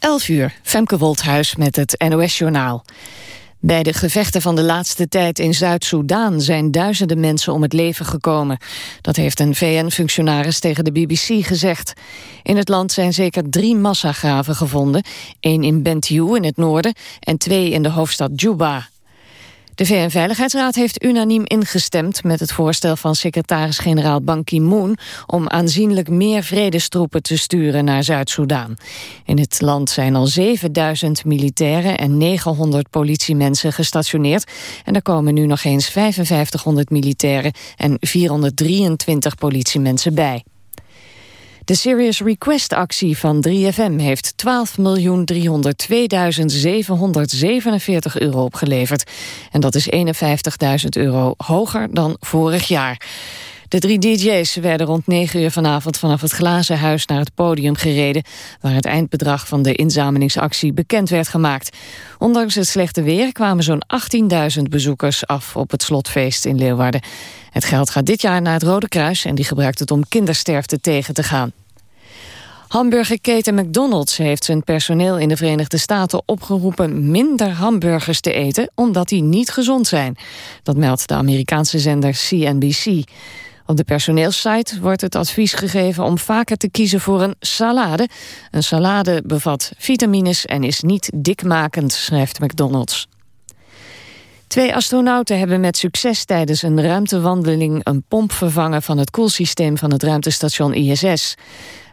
11 uur, Femke Wolthuis met het NOS-journaal. Bij de gevechten van de laatste tijd in Zuid-Soedan zijn duizenden mensen om het leven gekomen. Dat heeft een VN-functionaris tegen de BBC gezegd. In het land zijn zeker drie massagraven gevonden. één in Bentiu in het noorden en twee in de hoofdstad Juba. De VN-veiligheidsraad heeft unaniem ingestemd met het voorstel van secretaris-generaal Ban Ki-moon om aanzienlijk meer vredestroepen te sturen naar Zuid-Soedan. In het land zijn al 7000 militairen en 900 politiemensen gestationeerd en er komen nu nog eens 5500 militairen en 423 politiemensen bij. De Serious Request actie van 3FM heeft 12.302.747 euro opgeleverd. En dat is 51.000 euro hoger dan vorig jaar. De drie DJ's werden rond 9 uur vanavond vanaf het Glazen Huis naar het podium gereden, waar het eindbedrag van de inzamelingsactie bekend werd gemaakt. Ondanks het slechte weer kwamen zo'n 18.000 bezoekers af op het slotfeest in Leeuwarden. Het geld gaat dit jaar naar het Rode Kruis en die gebruikt het om kindersterfte tegen te gaan. Hamburgerketen McDonald's heeft zijn personeel in de Verenigde Staten opgeroepen minder hamburgers te eten omdat die niet gezond zijn. Dat meldt de Amerikaanse zender CNBC. Op de personeelssite wordt het advies gegeven om vaker te kiezen voor een salade. Een salade bevat vitamines en is niet dikmakend, schrijft McDonald's. Twee astronauten hebben met succes tijdens een ruimtewandeling een pomp vervangen van het koelsysteem van het ruimtestation ISS.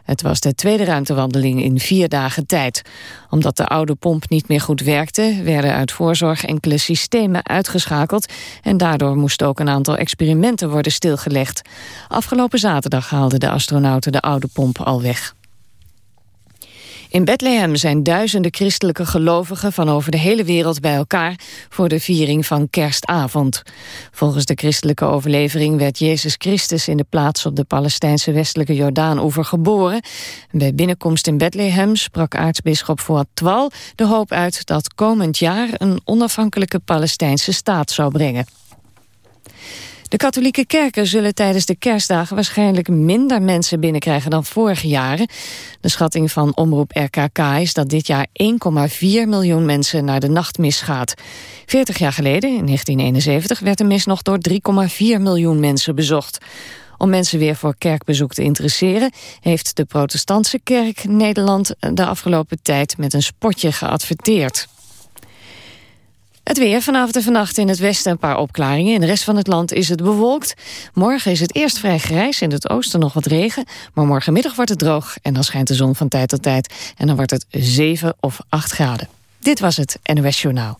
Het was de tweede ruimtewandeling in vier dagen tijd. Omdat de oude pomp niet meer goed werkte... werden uit voorzorg enkele systemen uitgeschakeld... en daardoor moesten ook een aantal experimenten worden stilgelegd. Afgelopen zaterdag haalden de astronauten de oude pomp al weg. In Bethlehem zijn duizenden christelijke gelovigen van over de hele wereld bij elkaar voor de viering van kerstavond. Volgens de christelijke overlevering werd Jezus Christus in de plaats op de Palestijnse westelijke Jordaanoever geboren. Bij binnenkomst in Bethlehem sprak aartsbisschop Fuad Twal de hoop uit dat komend jaar een onafhankelijke Palestijnse staat zou brengen. De katholieke kerken zullen tijdens de kerstdagen waarschijnlijk minder mensen binnenkrijgen dan vorige jaren. De schatting van omroep RKK is dat dit jaar 1,4 miljoen mensen naar de nachtmis gaat. 40 jaar geleden, in 1971, werd de mis nog door 3,4 miljoen mensen bezocht. Om mensen weer voor kerkbezoek te interesseren... heeft de protestantse kerk Nederland de afgelopen tijd met een spotje geadverteerd. Het weer vanavond en vannacht in het westen een paar opklaringen. In de rest van het land is het bewolkt. Morgen is het eerst vrij grijs, in het oosten nog wat regen. Maar morgenmiddag wordt het droog en dan schijnt de zon van tijd tot tijd. En dan wordt het 7 of 8 graden. Dit was het NOS Journaal.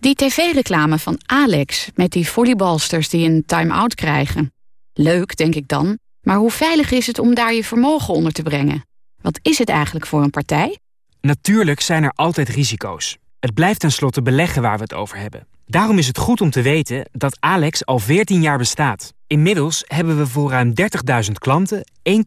Die tv-reclame van Alex met die volleybalsters die een time-out krijgen. Leuk, denk ik dan. Maar hoe veilig is het om daar je vermogen onder te brengen? Wat is het eigenlijk voor een partij? Natuurlijk zijn er altijd risico's. Het blijft tenslotte beleggen waar we het over hebben. Daarom is het goed om te weten dat Alex al 14 jaar bestaat. Inmiddels hebben we voor ruim 30.000 klanten 1,8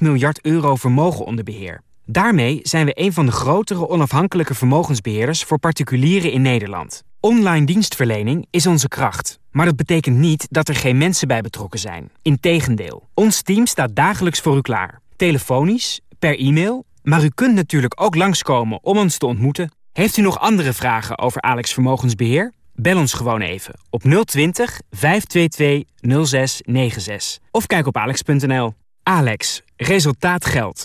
miljard euro vermogen onder beheer. Daarmee zijn we een van de grotere onafhankelijke vermogensbeheerders voor particulieren in Nederland. Online dienstverlening is onze kracht. Maar dat betekent niet dat er geen mensen bij betrokken zijn. Integendeel, ons team staat dagelijks voor u klaar. Telefonisch, per e-mail maar u kunt natuurlijk ook langskomen om ons te ontmoeten. Heeft u nog andere vragen over Alex Vermogensbeheer? Bel ons gewoon even op 020 522 0696. Of kijk op alex.nl. Alex, resultaat geldt.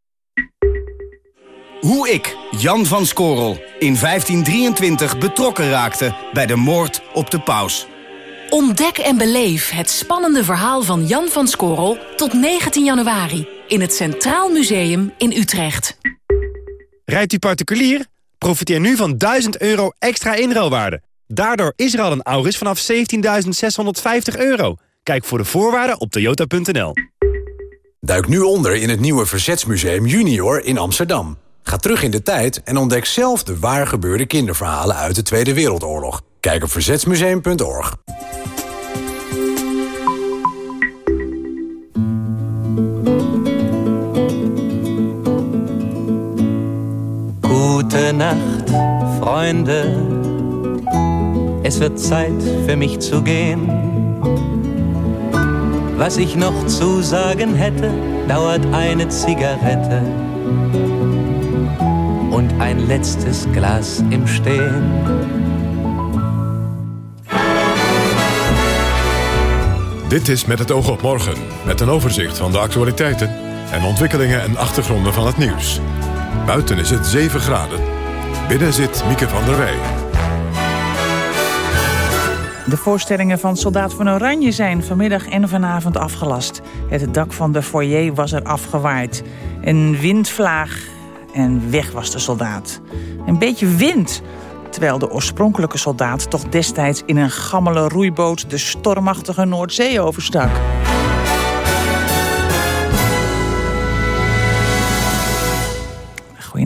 Hoe ik, Jan van Skorrel, in 1523 betrokken raakte bij de moord op de paus. Ontdek en beleef het spannende verhaal van Jan van Skorrel tot 19 januari in het Centraal Museum in Utrecht. Rijdt u particulier? Profiteer nu van 1000 euro extra inruilwaarde. Daardoor is er al een Auris vanaf 17.650 euro. Kijk voor de voorwaarden op toyota.nl. Duik nu onder in het nieuwe Verzetsmuseum Junior in Amsterdam. Ga terug in de tijd en ontdek zelf de waar gebeurde kinderverhalen uit de Tweede Wereldoorlog. Kijk op verzetsmuseum.org. Gute Nacht, Freunde. Es wird Zeit für mich zu gehen. Was ich noch zu sagen hätte, dauert eine Zigarette und ein letztes Glas im Stehen. Dit is Met het oog op morgen, met een overzicht van de actualiteiten en ontwikkelingen en achtergronden van het nieuws. Buiten is het 7 graden. Binnen zit Mieke van der Wij. De voorstellingen van Soldaat van Oranje zijn vanmiddag en vanavond afgelast. Het dak van de foyer was er afgewaaid. Een windvlaag en weg was de soldaat. Een beetje wind, terwijl de oorspronkelijke soldaat... toch destijds in een gammele roeiboot de stormachtige Noordzee overstak.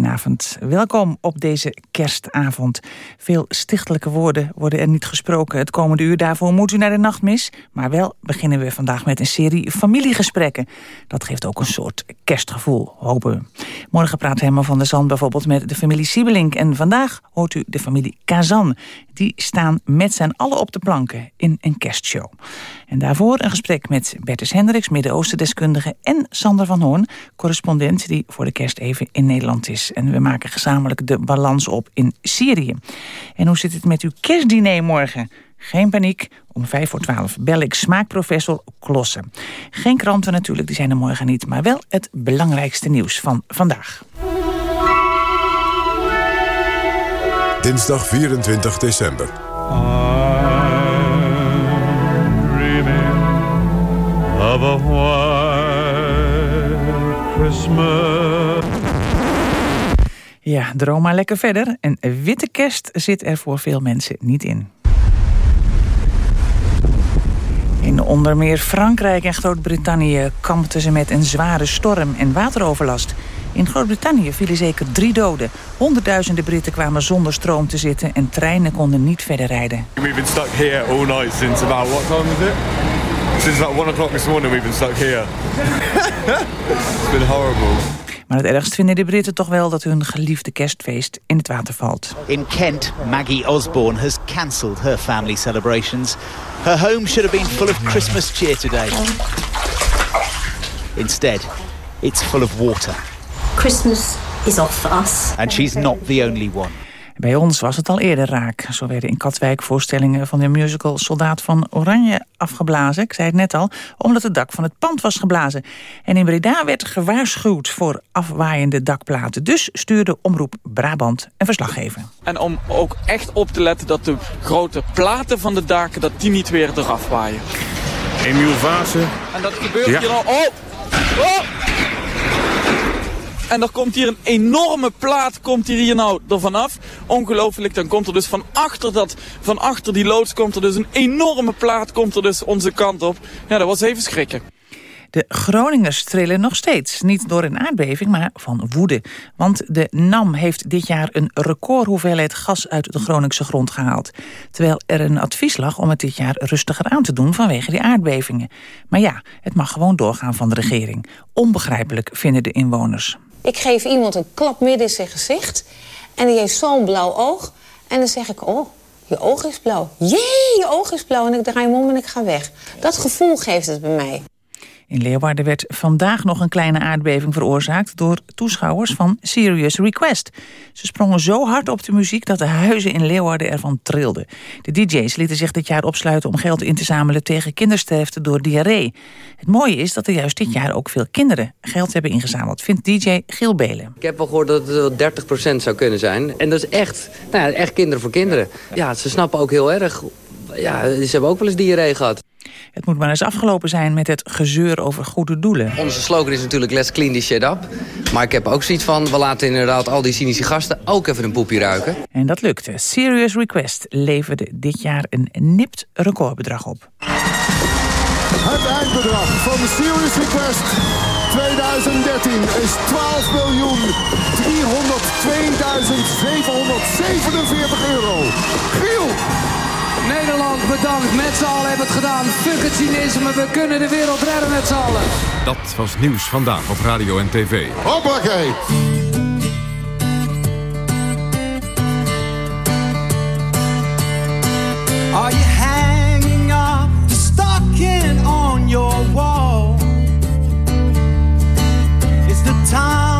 Goedenavond. Welkom op deze kerstavond. Veel stichtelijke woorden worden er niet gesproken het komende uur. Daarvoor moet u naar de nachtmis. Maar wel beginnen we vandaag met een serie familiegesprekken. Dat geeft ook een soort kerstgevoel, hopen we. Morgen praat Herman van der Zand bijvoorbeeld met de familie Siebelink. En vandaag hoort u de familie Kazan. Die staan met z'n allen op de planken in een kerstshow. En daarvoor een gesprek met Bertus Hendricks, Midden-Oosten-deskundige... en Sander van Hoorn, correspondent die voor de kerst even in Nederland is. En we maken gezamenlijk de balans op in Syrië. En hoe zit het met uw kerstdiner morgen? Geen paniek, om vijf voor twaalf bel ik smaakprofessor Klossen. Geen kranten natuurlijk, die zijn er morgen niet... maar wel het belangrijkste nieuws van vandaag. Dinsdag 24 december. Of a white Christmas. Ja, droom maar lekker verder. Een witte kerst zit er voor veel mensen niet in. In onder meer Frankrijk en Groot-Brittannië kampten ze met een zware storm en wateroverlast. In Groot-Brittannië vielen zeker drie doden. Honderdduizenden Britten kwamen zonder stroom te zitten en treinen konden niet verder rijden. We've been stuck here all night since about what time is it? Since like one o'clock this morning we've been stuck here. It's been horrible. Maar het ergst vinden de Britten toch wel dat hun geliefde kerstfeest in het water valt. In Kent, Maggie Osborne has cancelled her family celebrations. Her home should have been full of Christmas cheer today. Instead, it's full of water. Christmas is off for us. And she's not the only one. Bij ons was het al eerder raak. Zo werden in Katwijk voorstellingen van de musical Soldaat van Oranje afgeblazen. Ik zei het net al, omdat het dak van het pand was geblazen. En in Breda werd gewaarschuwd voor afwaaiende dakplaten. Dus stuurde Omroep Brabant een verslaggever. En om ook echt op te letten dat de grote platen van de daken... dat die niet weer eraf waaien. Emiel Vaassen. En dat gebeurt hier al... Oh! Oh! En er komt hier een enorme plaat komt hier, nou er vanaf. Ongelooflijk, dan komt er dus van achter, dat, van achter die loods komt er dus een enorme plaat komt er dus onze kant op. Ja, dat was even schrikken. De Groningers trillen nog steeds. Niet door een aardbeving, maar van woede. Want de NAM heeft dit jaar een recordhoeveelheid gas uit de Groningse grond gehaald. Terwijl er een advies lag om het dit jaar rustiger aan te doen vanwege die aardbevingen. Maar ja, het mag gewoon doorgaan van de regering. Onbegrijpelijk vinden de inwoners. Ik geef iemand een klap midden in zijn gezicht. En die heeft zo'n blauw oog. En dan zeg ik, oh, je oog is blauw. Jee, je oog is blauw. En ik draai hem om en ik ga weg. Dat gevoel geeft het bij mij. In Leeuwarden werd vandaag nog een kleine aardbeving veroorzaakt... door toeschouwers van Serious Request. Ze sprongen zo hard op de muziek dat de huizen in Leeuwarden ervan trilden. De DJ's lieten zich dit jaar opsluiten om geld in te zamelen... tegen kindersterfte door diarree. Het mooie is dat er juist dit jaar ook veel kinderen geld hebben ingezameld... vindt DJ Giel Belen. Ik heb wel gehoord dat het 30% zou kunnen zijn. En dat is echt, nou ja, echt kinderen voor kinderen. Ja, ze snappen ook heel erg... Ja, ze hebben ook wel eens diarree gehad. Het moet maar eens afgelopen zijn met het gezeur over goede doelen. Onze slogan is natuurlijk let's clean this shit up. Maar ik heb ook zoiets van, we laten inderdaad al die cynische gasten ook even een poepje ruiken. En dat lukte. Serious Request leverde dit jaar een nipt recordbedrag op. Het eindbedrag van de Serious Request 2013 is 12 miljoen 302.747 euro. Giel! Nederland bedankt. Met z'n allen hebben het gedaan. Fuck het cynisme. We kunnen de wereld redden met z'n allen. Dat was nieuws vandaag op radio en tv. Hoppakee! Are you hanging up the stocking on your wall? It's the time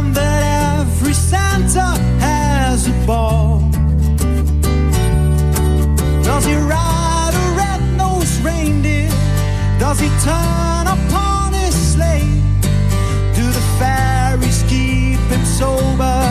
sober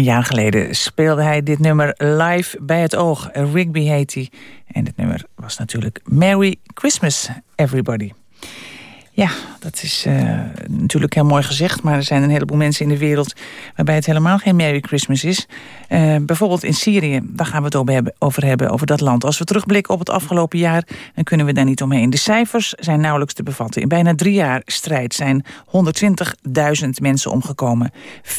Een jaar geleden speelde hij dit nummer live bij het oog. Rigby heet hij. En dit nummer was natuurlijk Merry Christmas, Everybody. Ja, dat is eh, natuurlijk heel mooi gezegd... maar er zijn een heleboel mensen in de wereld... waarbij het helemaal geen Merry Christmas is. Eh, bijvoorbeeld in Syrië, daar gaan we het over hebben, over dat land. Als we terugblikken op het afgelopen jaar... dan kunnen we daar niet omheen. De cijfers zijn nauwelijks te bevatten. In bijna drie jaar strijd zijn 120.000 mensen omgekomen. 40%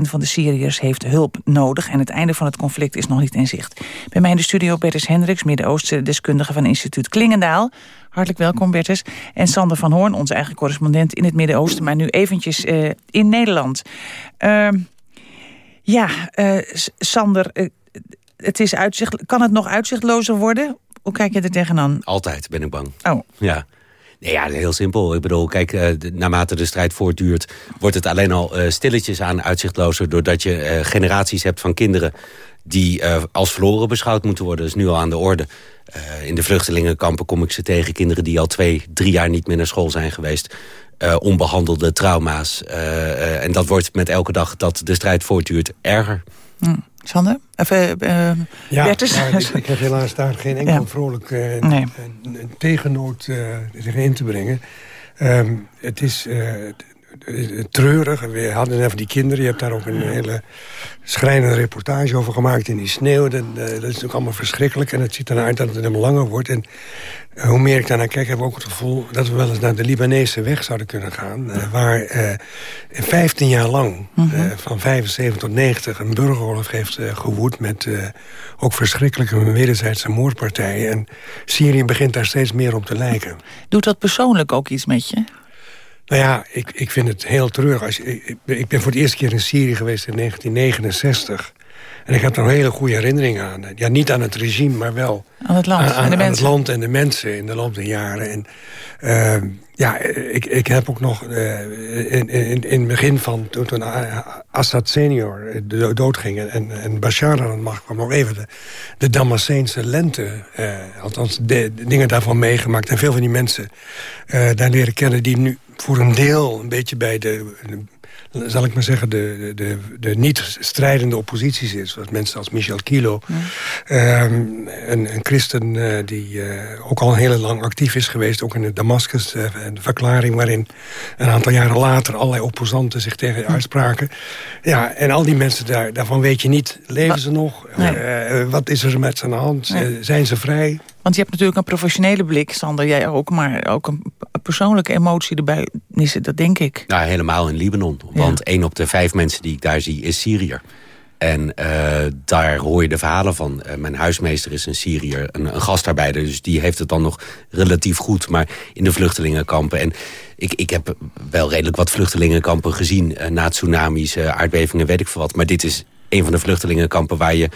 van de Syriërs heeft hulp nodig... en het einde van het conflict is nog niet in zicht. Bij mij in de studio Bertus Hendricks, Midden-Oosten... deskundige van instituut Klingendaal... Hartelijk welkom, Bertus. En Sander van Hoorn, onze eigen correspondent in het Midden-Oosten... maar nu eventjes uh, in Nederland. Uh, ja, uh, Sander, uh, het is uitzicht, kan het nog uitzichtlozer worden? Hoe kijk je er tegenaan? Altijd, ben ik bang. Oh. Ja. Nee, ja, heel simpel. Ik bedoel, kijk, uh, naarmate de strijd voortduurt... wordt het alleen al uh, stilletjes aan uitzichtlozer... doordat je uh, generaties hebt van kinderen... die als verloren beschouwd moeten worden. Dat is nu al aan de orde. In de vluchtelingenkampen kom ik ze tegen. Kinderen die al twee, drie jaar niet meer naar school zijn geweest. onbehandelde trauma's. en dat wordt met elke dag dat de strijd voortduurt erger. Hm. Sander? Even, uh, ja, Bertus? Ja, ik, ik, heb helaas daar geen enkel ja. vrolijk uh, nee. tegennoot uh, in te brengen. Um, het is eh, treurig. We hadden net van die kinderen. Je hebt daar ook een hele schrijnende reportage over gemaakt in die sneeuw. Dat, dat is natuurlijk allemaal verschrikkelijk. En het ziet ernaar uit dat het helemaal langer wordt. En hoe meer ik daarnaar kijk, heb ik ook het gevoel... dat we wel eens naar de Libanese weg zouden kunnen gaan. waar uh, 15 jaar lang, Mhm. van 75 tot 90... een burgeroorlog heeft gewoed met ook verschrikkelijke wederzijdse moordpartijen. En Syrië begint daar steeds meer op te lijken. Doet dat persoonlijk ook iets met je? Nou ja, ik, ik vind het heel treurig. Als ik, ik ben voor de eerste keer in Syrië geweest in 1969. En ik heb er een hele goede herinnering aan. Ja, niet aan het regime, maar wel aan het land, aan, en, de aan mensen. het land en de mensen in de loop der jaren. En, uh, ja, ik, ik heb ook nog uh, in, in, in het begin van toen, toen Assad senior doodging... en, en Bashar aan het macht kwam, nog even de, de Damascense lente... Uh, althans, de, de, dingen daarvan meegemaakt. En veel van die mensen daar leren kennen... die nu voor een deel een beetje bij de, de zal ik maar zeggen, de, de, de niet-strijdende opposities is. Zoals mensen als Michel Kilo. Ja. Um, een, een, christen uh, die uh, ook al heel lang actief is geweest. Ook in de Damascus, uh, een verklaring waarin een aantal jaren later... allerlei opposanten zich tegen uitspraken. Ja, en al die mensen, daar, daarvan weet je niet, leven wat? ze nog? Nee. wat is er met ze aan de hand? Nee. zijn ze vrij? Want je hebt natuurlijk een professionele blik, Sander, jij ook... maar ook een persoonlijke emotie erbij, is het, dat denk ik. Nou, helemaal in Libanon. Want één ja. op de vijf mensen die ik daar zie is Syriër. En uh, daar hoor je de verhalen van. Uh, mijn huismeester is een Syriër, een, een gastarbeider... dus die heeft het dan nog relatief goed. Maar in de vluchtelingenkampen... en ik, ik heb wel redelijk wat vluchtelingenkampen gezien... Uh, na tsunamis, aardbevingen, weet ik veel wat. Maar dit is een van de vluchtelingenkampen waar je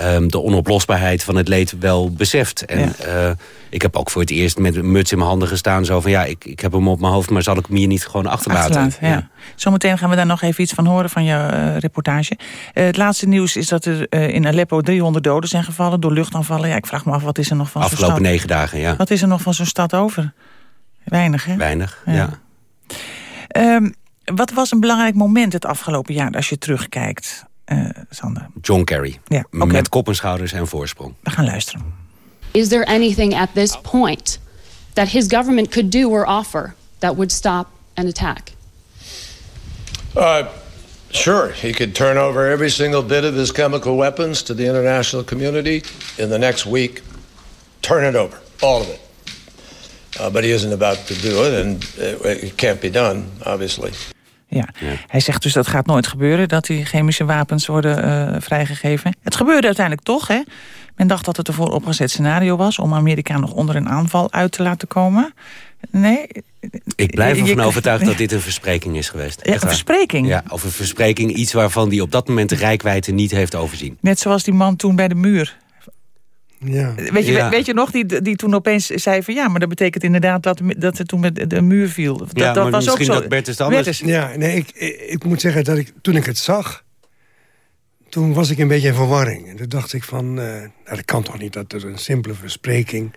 um, de onoplosbaarheid van het leed wel beseft. En ja. uh, ik heb ook voor het eerst met een muts in mijn handen gestaan. Zo van ja, ik, ik heb hem op mijn hoofd, maar zal ik hem hier niet gewoon achterlaten? Ja. ja. Zometeen gaan we daar nog even iets van horen van jouw uh, reportage. Uh, het laatste nieuws is dat er in Aleppo 300 doden zijn gevallen door luchtaanvallen. Ja, ik vraag me af, wat is er nog van zo'n stad? Afgelopen negen dagen, ja. Wat is er nog van zo'n stad over? Weinig, hè? Weinig, ja. ja. Um, wat was een belangrijk moment het afgelopen jaar als je terugkijkt? Uh, Sander. John Kerry. Ja, okay. Met kop en schouders en voorsprong. We gaan luisteren. Is there anything at this point that his government could do or offer that would stop an attack? Uh, sure. He could turn over every single bit of his chemical weapons to the international community in the next week. Turn it over. All of it. Uh, but he isn't about to do it, and it can't be done, obviously. Ja. ja. hij zegt dus dat gaat nooit gebeuren... dat die chemische wapens worden uh, vrijgegeven. Het gebeurde uiteindelijk toch, hè? Men dacht dat het een vooropgezet scenario was... om Amerika nog onder een aanval uit te laten komen. Nee? Ik blijf ervan overtuigd dat dit een verspreking is geweest. Ja, een verspreking? Ja, of een verspreking, iets waarvan die op dat moment de rijkwijde niet heeft overzien. Net zoals die man toen bij de muur. Ja. Weet, je, Ja. weet je nog, die, die toen opeens zei van... ja, maar dat betekent inderdaad dat, dat er toen met de muur viel. Dat, Ja, dat maar was ook misschien zo. dat Bertus het anders- Bertus, Ja, nee, ik, ik, ik moet zeggen dat ik, toen ik het zag... toen was ik een beetje in verwarring. En toen dacht ik van, eh, nou, dat kan toch niet, dat er een simpele verspreking...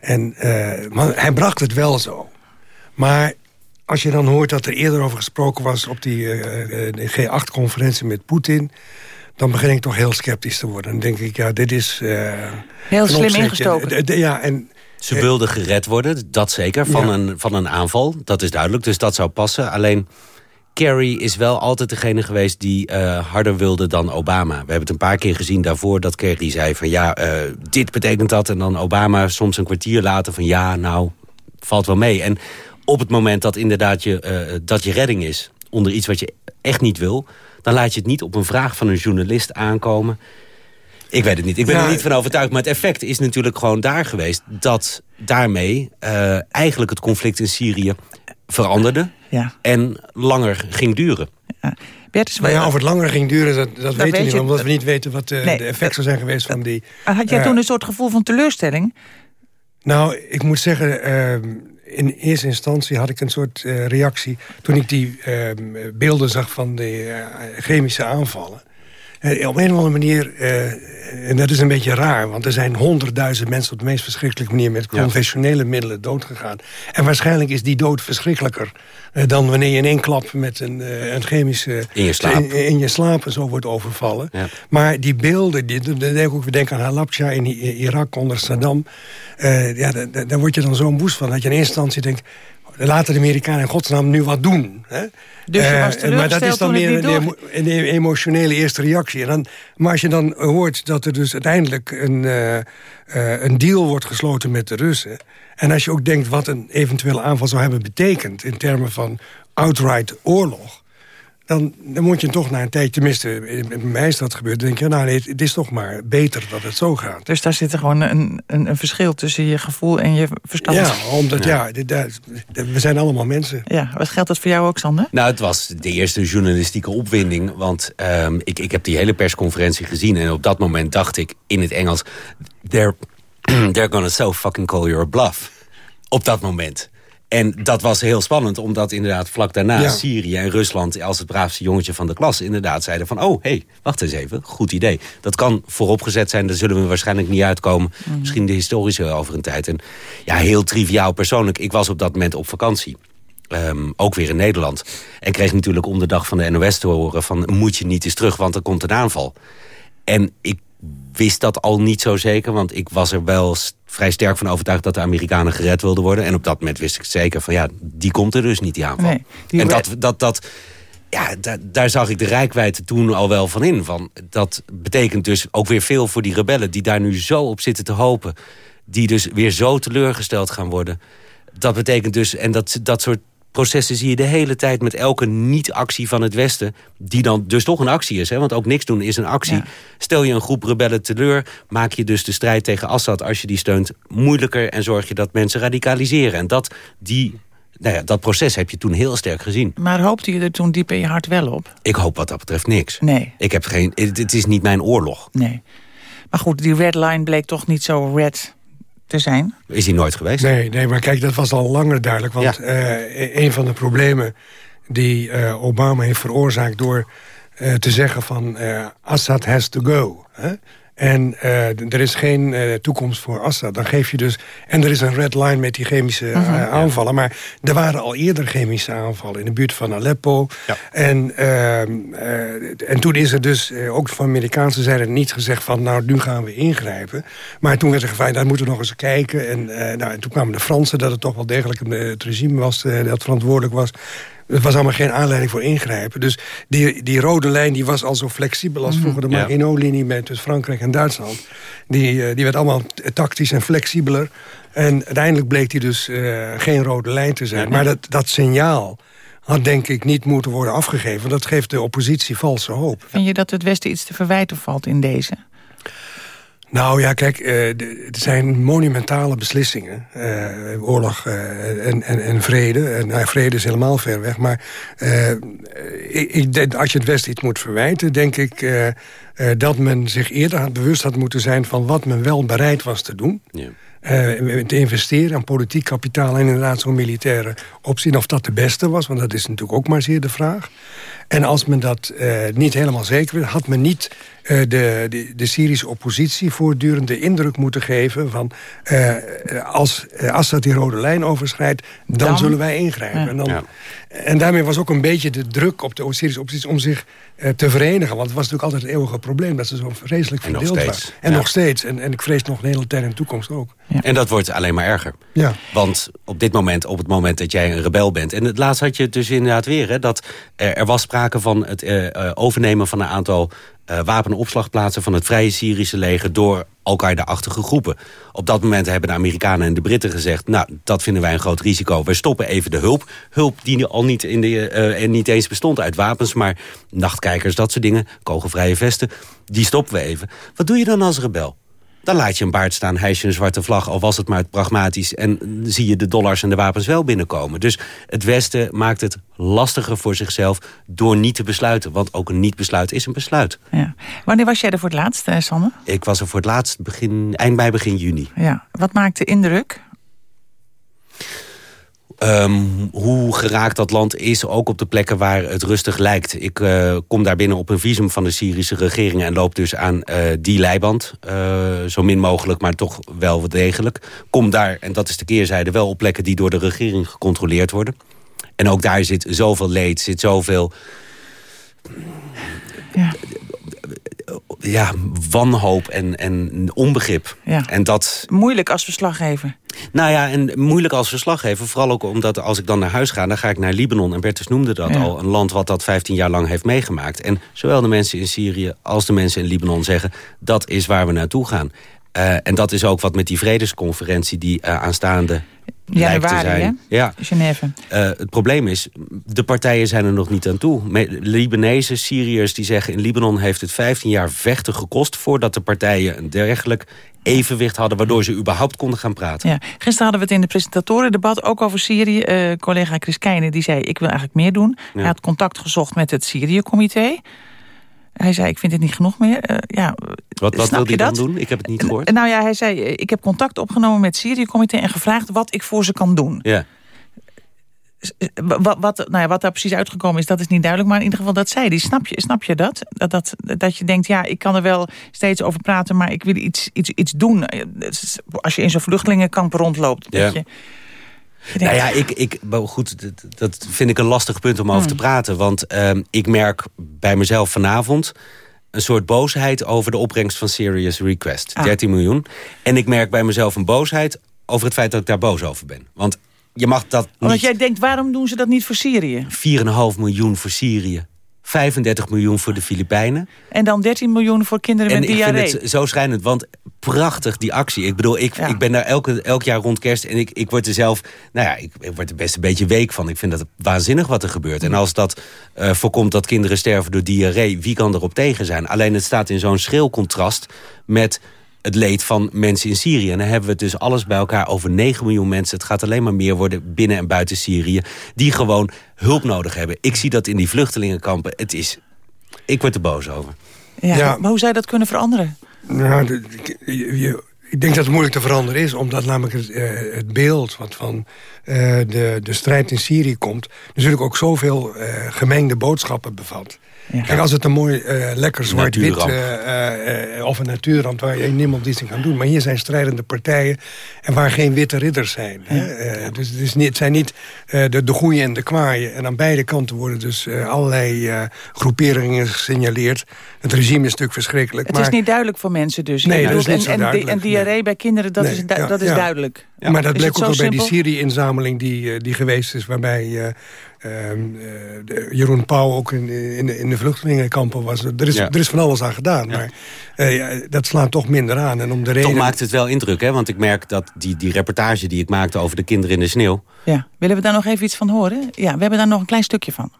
En, eh, maar hij bracht het wel zo. Maar als je dan hoort dat er eerder over gesproken was... op die eh, eh, G8-conferentie met Poetin... dan begin ik toch heel sceptisch te worden. Dan denk ik, ja, dit is... eh, Heel slim opzetje. ingestoken. Ja, en Ze wilden gered worden, dat zeker, van, Ja. een, van een aanval. Dat is duidelijk, dus dat zou passen. Alleen, Kerry is wel altijd degene geweest die eh, harder wilde dan Obama. We hebben het een paar keer gezien daarvoor dat Kerry zei van... ja, eh, dit betekent dat. En dan Obama soms een kwartier later van... ja, nou, valt wel mee. En op het moment dat inderdaad je, eh, dat je redding is... onder iets wat je echt niet wil... dan laat je het niet op een vraag van een journalist aankomen... Ik weet het niet. Ik ben Ja. er niet van overtuigd. Maar het effect is natuurlijk gewoon daar geweest... dat daarmee eh, eigenlijk het conflict in Syrië veranderde... Ja. en langer ging duren. Bertus, Maar ja, of het langer ging duren, dat, dat, weten we weet niet. Omdat we niet weten wat de, Nee, de effecten zijn geweest van die... Maar had jij eh, toen een soort gevoel van teleurstelling? Nou, ik moet zeggen, ehm, in eerste instantie had ik een soort eh, reactie... toen ik die ehm, beelden zag van de eh, chemische aanvallen. Eh, op een of andere manier, eh, en dat is een beetje raar... want er zijn honderdduizend mensen op de meest verschrikkelijke manier... met conventionele middelen doodgegaan. En waarschijnlijk is die dood verschrikkelijker... eh, dan wanneer je in één klap met een, een chemische... In je slaap. In, in je slaap zo wordt overvallen. Ja. Maar die beelden, die, ik ook weer denken aan Halabja in Irak onder Saddam. Ja, da- da- daar word je dan zo'n woest van. Dat je in eerste instantie denkt, laten de Amerikanen in godsnaam nu wat doen. Hè? Dus je was Eh, maar dat is dan meer een, een emotionele eerste reactie. En dan, maar als je dan hoort dat er dus uiteindelijk een, eh, eh, een deal wordt gesloten met de Russen... en als je ook denkt wat een eventuele aanval zou hebben betekend... in termen van outright oorlog... Dan, dan moet je toch na een tijdje, tenminste, bij mij is dat gebeurd... denk je, nou nee, het is toch maar beter dat het zo gaat. Dus daar zit er gewoon een, een, een verschil tussen je gevoel en je verstand. Ja, omdat ja, dit- we zijn allemaal mensen. Ja, wat geldt dat voor jou ook, Sander? Nou, het was de eerste journalistieke opwinding. Want ehm, ik, ik heb die hele persconferentie gezien. En op dat moment dacht ik in het Engels... They're, they're gonna so fucking call your bluff. Op dat moment. En dat was heel spannend, omdat inderdaad vlak daarna Ja. Syrië en Rusland... als het braafste jongetje van de klas inderdaad zeiden van... oh, hé, hey, wacht eens even, goed idee. Dat kan vooropgezet zijn, daar zullen we waarschijnlijk niet uitkomen. Misschien de historische over een tijd. En ja, heel triviaal persoonlijk, ik was op dat moment op vakantie. Ehm, ook weer in Nederland. En kreeg natuurlijk om de dag van de NOS te horen van... moet je niet eens terug, want er komt een aanval. En ik wist dat al niet zo zeker, want ik was er wel vrij sterk van overtuigd... dat de Amerikanen gered wilden worden. En op dat moment wist ik zeker van ja, die komt er dus niet, die aanval. Nee, die en dat, dat, dat, ja, da- daar zag ik de rijkwijde toen al wel van in. Van, dat betekent dus ook weer veel voor die rebellen... die daar nu zo op zitten te hopen. Die dus weer zo teleurgesteld gaan worden. Dat betekent dus, en dat, dat soort processen zie je de hele tijd... met elke niet-actie van het Westen... die dan dus toch een actie is. Hè? Want ook niks doen is een actie. Stel je een groep rebellen teleur... maak je dus de strijd tegen Assad, als je die steunt... moeilijker en zorg je dat mensen radicaliseren. En dat, die, nou ja, dat proces heb je toen heel sterk gezien. Maar hoopte je er toen diep in je hart wel op? Ik hoop wat dat betreft niks. Nee. Ik heb geen, het, het is niet mijn oorlog. Nee. Maar goed, die red line bleek toch niet zo red te zijn. Is hij nooit geweest? Nee, nee, maar kijk, dat was al langer duidelijk. Want eh, een van de problemen die eh, Obama heeft veroorzaakt... door eh, te zeggen van eh, Assad has to go. Hè? En eh, er is geen eh, toekomst voor Assad. Dan geef je dus... En er is een red line met die chemische eh, Mhm. aanvallen. Maar er waren al eerder chemische aanvallen in de buurt van Aleppo. En, ehm, eh, en toen is er dus ook van Amerikaanse zijde niet gezegd van... nou, nu gaan we ingrijpen. Maar toen werd er gevraagd, daar moeten we nog eens kijken. En, nou, en toen kwamen de Fransen dat het toch wel degelijk het regime was... dat verantwoordelijk was. Er was allemaal geen aanleiding voor ingrijpen. Dus die, die rode lijn die was al zo flexibel als Mhm. vroeger de Ja. Maginot-linie met tussen Frankrijk en Duitsland. Die, eh, die werd allemaal tactisch en flexibeler. En uiteindelijk bleek die dus eh, geen rode lijn te zijn. Maar dat, dat signaal had denk ik niet moeten worden afgegeven. Want dat geeft de oppositie valse hoop. Vind je dat het Westen iets te verwijten valt in deze? Nou ja, kijk, eh, het zijn monumentale beslissingen. Eh, oorlog eh, en, en, en vrede. En, nou, vrede is helemaal ver weg. Maar ik, ik als je het Westen iets moet verwijten... denk ik dat men zich eerder bewust had moeten zijn... van wat men wel bereid was te doen. Ja. Eh, te investeren aan politiek kapitaal... en inderdaad zo'n militaire optie. Of dat de beste was, want dat is natuurlijk ook maar zeer de vraag. En als men dat eh, niet helemaal zeker wist... had men niet eh, de, de, de Syrische oppositie voortdurend de indruk moeten geven... van als Assad die rode lijn overschrijdt, dan, Dan? zullen wij ingrijpen. Ja. En, dan, Ja. En daarmee was ook een beetje de druk op de Syrische oppositie... om zich eh, te verenigen. Want het was natuurlijk altijd het eeuwige probleem... dat ze zo vreselijk En nog verdeeld steeds. waren. En Ja. nog steeds. En, en ik vrees nog een hele tijd in de toekomst ook. En dat wordt alleen maar erger. Ja. Want op dit moment, op het moment dat jij een rebel bent... en het laatst had je het dus inderdaad weer... Hè, dat er, er was sprake van het eh, eh, overnemen van een aantal eh, wapenopslagplaatsen... van het Vrije Syrische leger door Al-Qaeda-achtige groepen. Op dat moment hebben de Amerikanen en de Britten gezegd... nou, dat vinden wij een groot risico. We stoppen even de hulp. Hulp die al niet, in de, eh, niet eens bestond uit wapens... maar nachtkijkers, dat soort dingen, kogelvrije vesten... die stoppen we even. Wat doe je dan als rebel? Dan laat je een baard staan, hijs je een zwarte vlag... al was het maar pragmatisch... en zie je de dollars en de wapens wel binnenkomen. Dus het Westen maakt het lastiger voor zichzelf... door niet te besluiten. Want ook een niet-besluit is een besluit. Ja. Wanneer was jij er voor het laatst, eh, Sander? Ik was er voor het laatst begin, eind mei, begin juni. Ja. Wat maakte indruk? Ehm, hoe geraakt dat land is, ook op de plekken waar het rustig lijkt. Ik eh, kom daar binnen op een visum van de Syrische regering... en loop dus aan eh, die leiband. eh, zo min mogelijk, maar toch wel wat degelijk. Kom daar, en dat is de keerzijde, wel op plekken... die door de regering gecontroleerd worden. En ook daar zit zoveel leed, zit zoveel... Ja. Ja, wanhoop en, en onbegrip. Ja. En dat, Moeilijk als verslaggever. Nou ja, en moeilijk als verslaggever. Vooral ook omdat als ik dan naar huis ga, dan ga ik naar Libanon. En Bertus noemde dat Ja. al. Een land wat dat 15 jaar lang heeft meegemaakt. En zowel de mensen in Syrië als de mensen in Libanon zeggen... dat is waar we naartoe gaan. Eh, en dat is ook wat met die vredesconferentie die eh, aanstaande Januari, zijn. hè? Ja. Genève. Eh, het probleem is, de partijen zijn er nog niet aan toe. Libanezen, Syriërs die zeggen... in Libanon heeft het 15 jaar vechten gekost... voordat de partijen een dergelijk evenwicht hadden... waardoor ze überhaupt konden gaan praten. Ja. Gisteren hadden we het in de presentatorendebat ook over Syrië. Eh, collega Chris Keijne die zei, ik wil eigenlijk meer doen. Hij had contact gezocht met het Syrië-comité. Hij zei, ik vind het niet genoeg meer. Eh, ja, Wat, wat wil hij dan doen? Ik heb het niet gehoord. Nou ja, hij zei, eh, ik heb contact opgenomen met het Syrië-comité... en gevraagd wat ik voor ze kan doen. Ja. Wat, wat, nou ja, wat daar precies uitgekomen is, dat is niet duidelijk. Maar in ieder geval, dat zei hij. Snap je, snap je dat? Dat, dat? dat je denkt, ja, ik kan er wel steeds over praten... maar ik wil iets, iets, iets doen. Eh, is- Als je in zo'n vluchtelingenkamp rondloopt... Ja. Dat je, Nou ja, ik, ik, goed, dat, vind ik een lastig punt om over te praten. Want ehm, ik merk bij mezelf vanavond een soort boosheid over de opbrengst van Serious Request. Ah. 13 miljoen. En ik merk bij mezelf een boosheid over het feit dat ik daar boos over ben. Want je mag dat Omdat niet... jij denkt, waarom doen ze dat niet voor Syrië? 4,5 miljoen voor Syrië. 35 miljoen voor de Filipijnen. En dan 13 miljoen voor kinderen En met ik vind diarree. het zo schrijnend, want prachtig die actie. Ik bedoel, ik, Ja. ik ben daar elke, elk jaar rond kerst... en ik, ik word er zelf, nou ja, ik, ik word er best een beetje week van. Ik vind dat waanzinnig wat er gebeurt. En als dat eh, voorkomt dat kinderen sterven door diarree... wie kan erop tegen zijn? Alleen het staat in zo'n schril contrast met het leed van mensen in Syrië. En dan hebben we het dus alles bij elkaar over 9 miljoen mensen. Het gaat alleen maar meer worden binnen en buiten Syrië... die gewoon hulp nodig hebben. Ik zie dat in die vluchtelingenkampen. Het is... Ik word er boos over. Ja, Ja. Maar hoe zou je dat kunnen veranderen? Nou, je- ik denk dat het moeilijk te veranderen is, omdat namelijk het, eh, het beeld wat van eh, de, de strijd in Syrië komt, natuurlijk ook zoveel eh, gemengde boodschappen bevat. Kijk, als het een mooi, eh, lekker zwart-wit eh, eh, of een natuurramp waar je niemand iets aan kan doen. Maar hier zijn strijdende partijen en waar geen witte ridders zijn. Hè? Eh, dus het, is niet, het zijn niet eh, de, de goeie en de kwaaien. En aan beide kanten worden dus eh, allerlei eh, groeperingen gesignaleerd. Het regime is natuurlijk verschrikkelijk. Het maar... is niet duidelijk voor mensen dus. Nee, dat is niet zo en, en, duidelijk, en diarree bij kinderen, dat Nee, is, du- ja, dat is ja. maar dat Is bleek ook al bij die? Syrië-inzameling die, eh, die geweest is... waarbij eh, ehm, eh, de- Jeroen Pauw ook in, in, de, in de vluchtelingenkampen was. Er is, Ja. er is van alles aan gedaan, maar eh, ja, dat slaat toch minder aan. En om de reden... Toch maakt het wel indruk, hè? Want ik merk dat die, die reportage die ik maakte over de kinderen in de sneeuw... Ja. Willen we daar nog even iets van horen? Ja, we hebben daar nog een klein stukje van.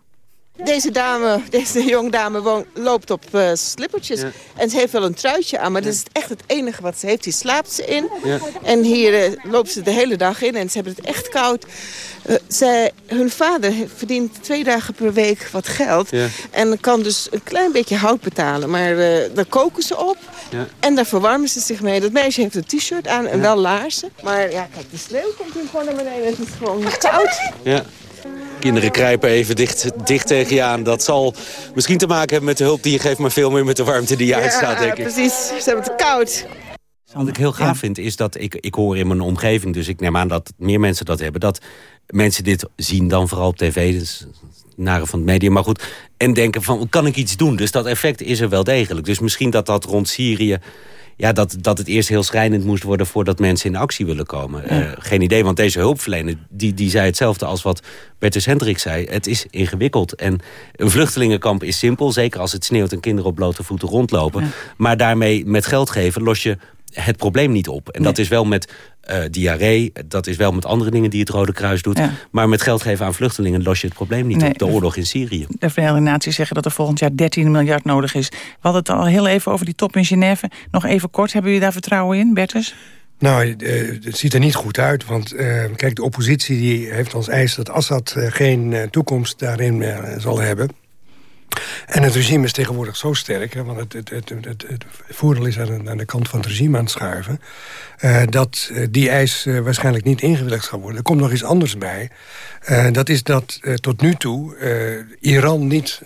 Deze dame, deze jonge dame woont, loopt op eh, slippertjes. En ze heeft wel een truitje aan, maar dat is echt het enige wat ze heeft. Die slaapt ze in. Ja. En hier eh, loopt ze de hele dag in en ze hebben het echt koud. Eh, zij, hun vader verdient twee dagen per week wat geld. En kan dus een klein beetje hout betalen. Maar daar koken ze op. Ja. En daar verwarmen ze zich mee. Dat meisje heeft een t-shirt aan en wel laarzen. Maar ja, kijk, de sneeuw komt hier gewoon naar beneden. Het is gewoon koud. Ja. Kinderen krijpen even dicht, dicht tegen je aan. Dat zal misschien te maken hebben met de hulp die je geeft... maar veel meer met de warmte die je uitstaat, denk ik. precies. Ze hebben het koud. Wat ik heel gaaf vind, is dat ik, ik hoor in mijn omgeving... dus ik neem aan dat meer mensen dat hebben... dat mensen dit zien dan vooral op tv. Dus nare van het media, maar goed. En denken van, kan ik iets doen? Dus dat effect is er wel degelijk. Dus misschien dat dat rond Syrië... Ja, dat, dat het eerst heel schrijnend moest worden... voordat mensen in actie willen komen. Eh, geen idee, want deze hulpverlener... Die, die zei hetzelfde als wat Bertus Hendrik zei. Het is ingewikkeld. En een vluchtelingenkamp is simpel. Zeker als het sneeuwt en kinderen op blote voeten rondlopen. Maar daarmee met geld geven los je het probleem niet op. En dat is wel met eh, diarree. Dat is wel met andere dingen die het Rode Kruis doet. Ja. Maar met geld geven aan vluchtelingen los je het probleem niet Nee. op. De oorlog in Syrië. De Verenigde Naties zeggen dat er volgend jaar 13 miljard nodig is. We hadden het al heel even over die top in Genève. Nog even kort, hebben jullie daar vertrouwen in, Bertus? Nou, eh, het ziet er niet goed uit. Want eh, kijk, de oppositie die heeft als eis dat Assad geen eh, toekomst daarin meer zal hebben. En het regime is tegenwoordig zo sterk... Hè, want het, het, het, het, het, voordeel is aan de, aan de kant van het regime aan het schuiven... eh, dat eh, die eis eh, waarschijnlijk niet ingewilligd zal worden. Er komt nog iets anders bij. Dat is dat tot nu toe Iran niet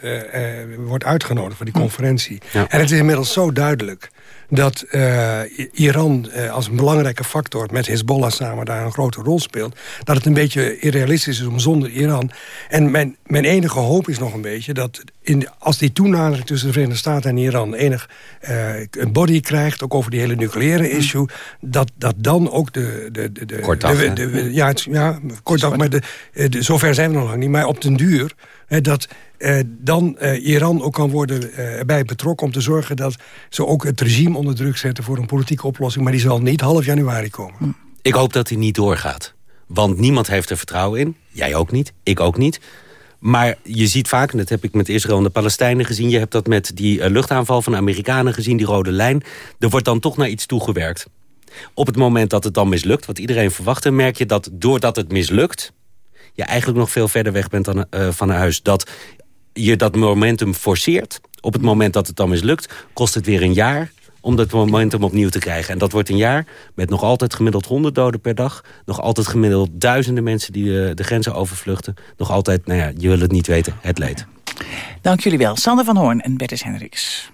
wordt uitgenodigd voor die conferentie. En het is inmiddels zo duidelijk dat eh, Iran eh, als een belangrijke factor... met Hezbollah samen daar een grote rol speelt... dat het een beetje irrealistisch is om zonder Iran. En mijn, mijn enige hoop is nog een beetje... dat in, als die toenadering tussen de Verenigde Staten en Iran... enig eh, een body krijgt, ook over die hele nucleaire issue... dat, dat dan ook de... de, de, de Kortaf, de- hè? de- de- ja, het, ja, kortaf, maar de, de, zover zijn we nog lang niet. Maar op den duur... dat eh, dan eh, Iran ook kan worden eh, erbij betrokken... om te zorgen dat ze ook het regime onder druk zetten... voor een politieke oplossing. Maar die zal niet half januari komen. Ik hoop dat hij niet doorgaat. Want niemand heeft er vertrouwen in. Jij ook niet, ik ook niet. Maar je ziet vaak, en dat heb ik met Israël en de Palestijnen gezien... je hebt dat met die eh, luchtaanval van de Amerikanen gezien, die rode lijn. Er wordt dan toch naar iets toegewerkt. Op het moment dat het dan mislukt, wat iedereen verwachtte... merk je dat doordat het mislukt... je eigenlijk nog veel verder weg bent dan, eh, van huis. Dat je dat momentum forceert. Op het moment dat het dan mislukt, kost het weer een jaar om dat momentum opnieuw te krijgen. En dat wordt een jaar met nog altijd gemiddeld 100 doden per dag. Nog altijd gemiddeld duizenden mensen die de, de grenzen overvluchten. Nog altijd, nou ja, je wil het niet weten, het leed. Dank jullie wel. Sander van Hoorn en Bertus Hendricks.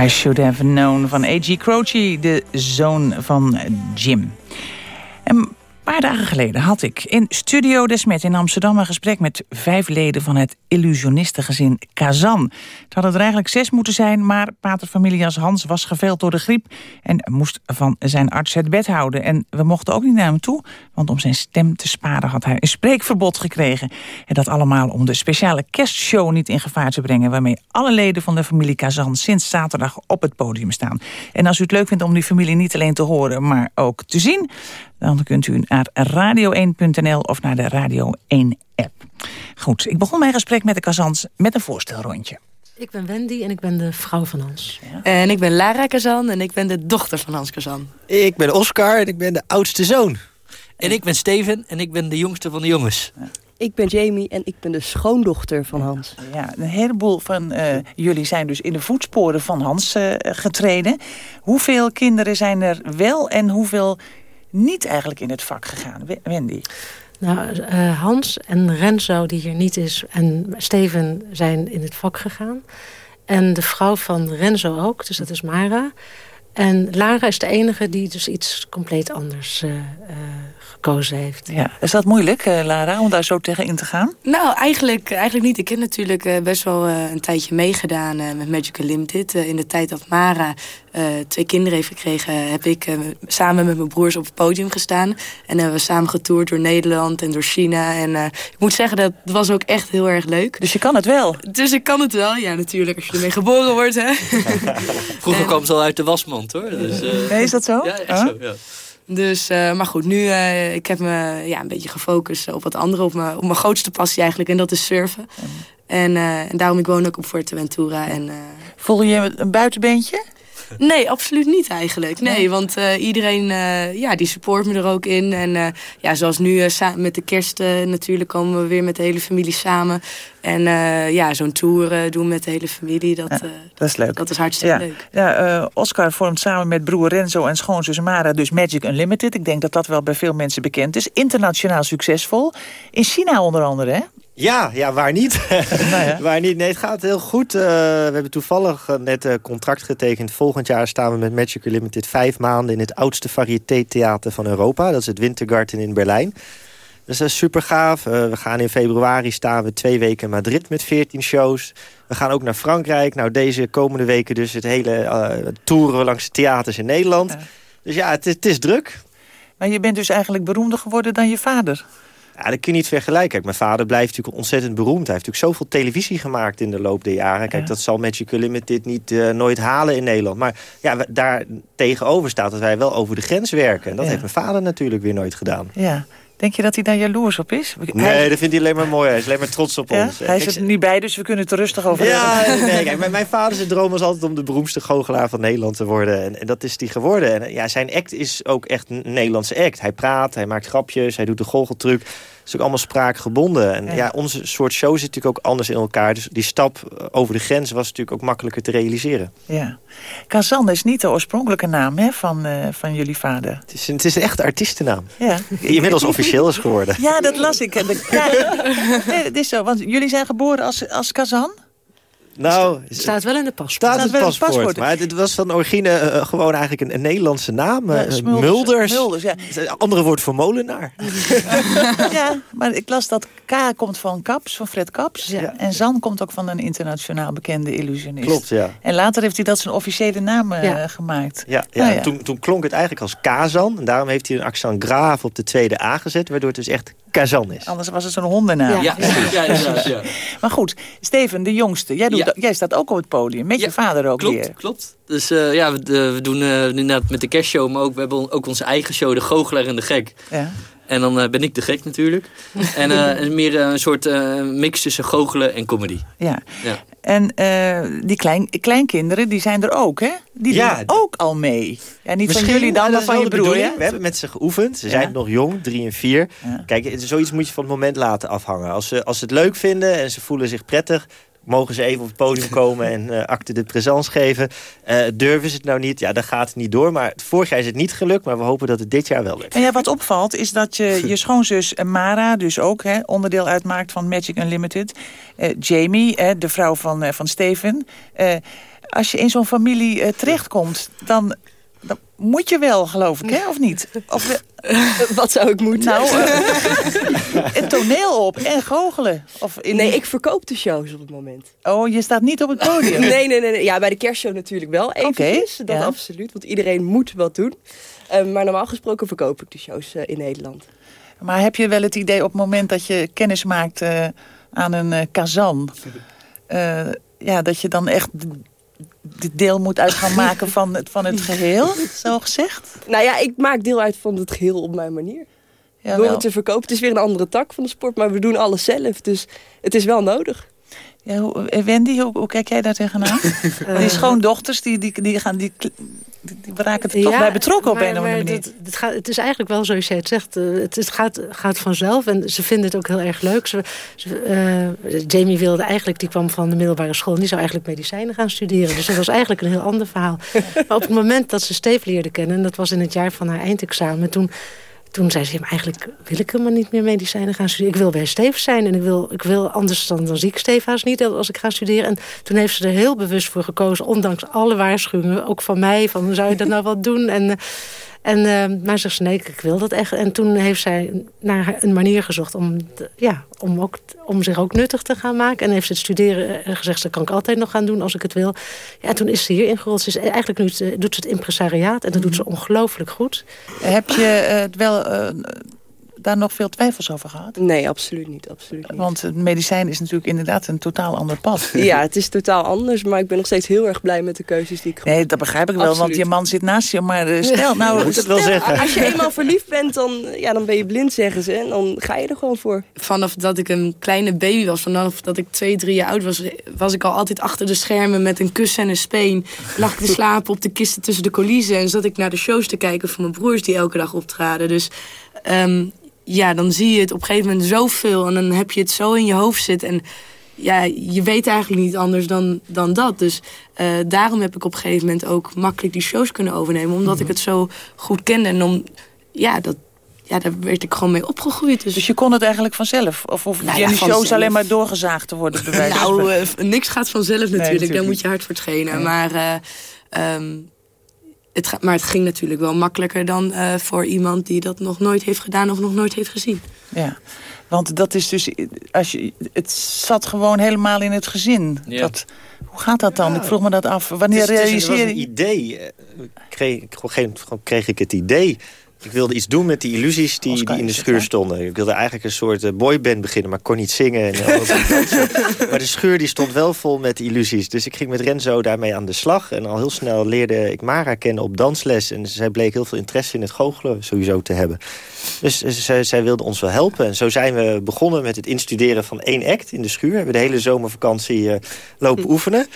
I Should Have Known van A.G. Croce, de zoon van Jim. Een paar dagen geleden had ik in Studio Desmet in Amsterdam... een gesprek met vijf leden van het illusionistengezin Kazan. Het hadden er eigenlijk zes moeten zijn, maar pater Familias Hans was geveld door de griep... en moest van zijn arts het bed houden. En we mochten ook niet naar hem toe, want om zijn stem te sparen... had hij een spreekverbod gekregen. En dat allemaal om de speciale kerstshow niet in gevaar te brengen... waarmee alle leden van de familie Kazan sinds zaterdag op het podium staan. En als u het leuk vindt om die familie niet alleen te horen, maar ook te zien... dan kunt u naar radio1.nl of naar de Radio 1-app. Goed, ik begon mijn gesprek met de Kazans met een voorstelrondje. Ik ben Wendy en ik ben de vrouw van Hans. En ik ben Lara Kazan en ik ben de dochter van Hans Kazan. Ik ben Oscar en ik ben de oudste zoon. En ik ben Steven en ik ben de jongste van de jongens. Ik ben Jamie en ik ben de schoondochter van Hans. Ja, een heleboel van eh, jullie zijn dus in de voetsporen van Hans eh, getreden. Hoeveel kinderen zijn er wel en hoeveel niet eigenlijk in het vak gegaan? Wendy? Nou, eh, Hans en Renzo, die hier niet is, en Steven zijn in het vak gegaan. En de vrouw van Renzo ook, dus dat is Mara. En Lara is de enige die dus iets compleet anders eh, eh, gekozen heeft. Ja, is dat moeilijk, eh, Lara, om daar zo tegen in te gaan? Nou, eigenlijk, eigenlijk niet. Ik heb natuurlijk eh, best wel eh, een tijdje meegedaan eh, met Magical Limited. In de tijd dat Mara eh, twee kinderen heeft gekregen... heb ik eh, samen met mijn broers op het podium gestaan. En hebben we samen getoerd door Nederland en door China. En eh, ik moet zeggen, dat was ook echt heel erg leuk. Dus je kan het wel? Dus ik kan het wel, ja natuurlijk. Als je ermee geboren wordt, hè. Vroeger kwam ze al uit de wasmand, hoor. Dus, eh, Nee, is dat zo? Ja, echt Huh? zo, ja. Dus, eh, maar goed, nu uh, ik heb me ja, een beetje gefocust op wat andere, op mijn, op mijn grootste passie eigenlijk, en dat is surfen. En, uh, en daarom, ik woon ook op Fuerteventura. En, Voel je een buitenbeentje? Nee, absoluut niet eigenlijk. Nee, nee. want uh, iedereen ja, die support me er ook in. En ja, zoals nu met de kerst natuurlijk komen we weer met de hele familie samen. En ja, zo'n tour doen met de hele familie, dat, ja, dat is leuk. Dat is hartstikke ja. leuk. Ja, Oscar vormt samen met broer Renzo en schoonzus Mara dus Magic Unlimited. Ik denk dat dat wel bij veel mensen bekend is. Internationaal succesvol. In China onder andere, hè? Ja, ja, waar niet? Nou waar niet? Nee, het gaat heel goed. Eh, we hebben toevallig eh, net een contract getekend. Volgend jaar staan we met Magic Limited vijf maanden... in het oudste variété-theater van Europa. Dat is het Wintergarten in Berlijn. Dus dat is super gaaf. Eh, we gaan in februari staan we twee weken in Madrid met 14 shows. We gaan ook naar Frankrijk. Nou, deze komende weken dus het hele uh, toeren langs de theaters in Nederland. Dus ja, het, het is druk. Maar je bent dus eigenlijk beroemder geworden dan je vader. Ja, dat kun je niet vergelijken. Kijk, mijn vader blijft natuurlijk ontzettend beroemd. Hij heeft natuurlijk zoveel televisie gemaakt in de loop der jaren. Kijk, dat zal Magic Limited niet uh, nooit halen in Nederland. Maar ja, daar tegenover staat dat wij wel over de grens werken. En dat Ja. heeft mijn vader natuurlijk weer nooit gedaan. Ja. Denk je dat hij daar jaloers op is? Nee, dat vindt hij alleen maar mooi. Hij is alleen maar trots op Ja? ons. Hij Ik er niet bij, dus we kunnen het er rustig over Ja, hebben. nee, kijk, mijn, mijn vader zijn droom was altijd om de beroemdste goochelaar van Nederland te worden. En, en dat is die geworden. En ja, zijn act is ook echt een Nederlandse act. Hij praat, hij maakt grapjes, hij doet de goocheltruc. Het is ook allemaal spraakgebonden. En Ja. ja. onze soort show zit natuurlijk ook anders in elkaar. Dus die stap over de grens was natuurlijk ook makkelijker te realiseren. Ja. Kazan is niet de oorspronkelijke naam hè, van, eh, van jullie vader. Het is, een, het is een echte artiestennaam. Ja. Die inmiddels officieel is geworden. Ja, dat las ik. Nee, het is zo, want jullie zijn geboren als, als Kazan? Nou, Het staat wel in de paspoort. staat het wel in het paspoort. paspoort. Maar het was van origine eh, gewoon eigenlijk een, een Nederlandse naam. Ja, eh, Smulders. Mulders. Mulders, ja. Het andere woord voor molenaar. ja, maar ik las dat K komt van Kaps, van Fred Kaps. En Zan komt ook van een internationaal bekende illusionist. Klopt, ja. En later heeft hij dat zijn officiële naam eh, Ja. gemaakt. Ja, ja, Nou en Toen, toen klonk het eigenlijk als Kazan. En daarom heeft hij een accent grave op de tweede A gezet. Waardoor het dus echt Kazan is. Anders was het zo'n hondennaam. Ja, ja, inderdaad, ja. Maar goed, Steven, de jongste. Jij, doet, Ja. jij staat ook op het podium. Met je Ja, vader ook klopt, weer. Klopt. Dus eh, ja, we, eh, we doen eh, inderdaad met de kerstshow, maar ook, we hebben ook onze eigen show, De Goochelaar en de Gek. Ja. En dan eh, ben ik de gek natuurlijk. en eh, meer een soort eh, mix tussen goochelen en comedy. Ja. Ja. En eh, die klein, kleinkinderen, die zijn er ook, hè? Die Ja. doen ook al mee. Ja, niet van jullie dan, maar van je broer, hè? We hebben met ze geoefend. Ze Ja. zijn nog jong, drie en vier. Ja. Kijk, zoiets moet je van het moment laten afhangen. Als ze, als ze het leuk vinden en ze voelen zich prettig... mogen ze even op het podium komen en eh acte de présence geven. Eh, durven ze het nou niet, ja, dan gaat het niet door. Maar vorig jaar is het niet gelukt, maar we hopen dat het dit jaar wel lukt. En ja, wat opvalt is dat je, je schoonzus Mara dus ook hè, onderdeel uitmaakt van Magic Unlimited. Eh, Jamie, eh, de vrouw van, van Steven. Als je in zo'n familie terechtkomt, dan, dan moet je wel, geloof ik, hè? of niet? Of, Wat zou ik moeten? nou, een toneel op en goochelen. Of in... Nee, ik verkoop de shows op het moment. Oh, je staat niet op het podium? Nee, nee, nee, nee. Ja, bij de kerstshow natuurlijk wel eventjes. dat ja. absoluut, want iedereen moet wat doen. Eh, maar normaal gesproken verkoop ik de shows eh, in Nederland. Maar heb je wel het idee op het moment dat je kennis maakt eh, aan een eh, kazan... eh, ja, dat je dan echt deel moet uit gaan maken van het, van het geheel, zo gezegd? Nou ja, ik maak deel uit van het geheel op mijn manier. Door het te verkopen. Het is weer een andere tak van de sport, maar we doen alles zelf. Dus het is wel nodig. Ja, hoe, eh, Wendy, hoe, hoe kijk jij daar tegenaan? die schoondochters, die, die, die, gaan, die, die, raken er toch bij betrokken op maar- een of andere manier. Het, het, gaat, het is eigenlijk wel zoals jij het zegt. eh, het, het gaat, gaat vanzelf en ze vinden het ook heel erg leuk. Ze, ze, eh, Jamie wilde eigenlijk, die kwam van de middelbare school... en die zou eigenlijk medicijnen gaan studeren. Dus dat was eigenlijk een heel ander verhaal. Maar op het moment dat ze Steve leerde kennen... en dat was in het jaar van haar eindexamen... toen toen zei ze, eigenlijk wil ik helemaal niet meer medicijnen gaan studeren. Ik wil bij Steve zijn en ik wil, ik wil anders dan, dan zie ik niet als ik ga studeren. En toen heeft ze er heel bewust voor gekozen, ondanks alle waarschuwingen, ook van mij, van zou je dat nou wel doen? En, eh, en, eh, maar ze zei, nee, ik wil dat echt. En toen heeft zij naar een manier gezocht om, ja, om, ook, om zich ook nuttig te gaan maken. En heeft ze het studeren eh, gezegd, dat kan ik altijd nog gaan doen als ik het wil. Ja, toen is ze hier ingerold. Ze is eigenlijk nu, doet ze het impresariaat en dat doet ze ongelooflijk goed. Heb je eh, het wel eh, daar nog veel twijfels over gehad? Nee, absoluut niet. Absoluut niet. Want het medicijn is natuurlijk inderdaad een totaal ander pad. Ja, het is totaal anders, maar ik ben nog steeds heel erg blij met de keuzes die ik Nee, dat begrijp ik wel, want je man zit naast je. Maar eh, stel, nou, stel- Als je eenmaal verliefd bent, dan, ja, dan ben je blind, zeggen ze. En dan ga je er gewoon voor. Vanaf dat ik een kleine baby was, vanaf dat ik twee, drie jaar oud was... was ik al altijd achter de schermen met een kussen en een speen. Lag ik te slapen op de kisten tussen de coulissen... en zat ik naar de shows te kijken van mijn broers die elke dag optraden. Dus ehm, ja, dan zie je het op een gegeven moment zoveel... en dan heb je het zo in je hoofd zitten... En, ja, je weet eigenlijk niet anders dan, dan dat. Dus eh, daarom heb ik op een gegeven moment ook makkelijk die shows kunnen overnemen. Omdat ik het zo goed kende. En om, ja, dat, ja, daar werd ik gewoon mee opgegroeid. Dus, Dus je kon het eigenlijk vanzelf? Of hoef Nou ja, die shows alleen maar doorgezaagd te worden? nou, eh, niks gaat vanzelf natuurlijk. natuurlijk Daar moet je hard voor trainen. Nee. Maar, eh, ehm, het ga- maar het ging natuurlijk wel makkelijker dan eh, voor iemand die dat nog nooit heeft gedaan of nog nooit heeft gezien. Ja, want dat is dus, als je, het zat gewoon helemaal in het gezin. Ja. Dat, hoe gaat dat dan? Ik vroeg me dat af. Wanneer is- realiseer Het was je... een idee. eh, Kreeg, ik- op een gegeven moment kreeg ik het idee. Ik wilde iets doen met die illusies die, die in de schuur stonden. Ik wilde eigenlijk een soort eh, boyband beginnen, maar kon niet zingen. En, maar de schuur die stond wel vol met illusies. Dus ik ging met Renzo daarmee aan de slag. En al heel snel leerde ik Mara kennen op dansles. En zij bleek heel veel interesse in het goochelen sowieso te hebben. Dus eh, zij, zij wilde ons wel helpen. En zo zijn we begonnen met het instuderen van één act in de schuur. We hebben de hele zomervakantie eh, lopen oefenen.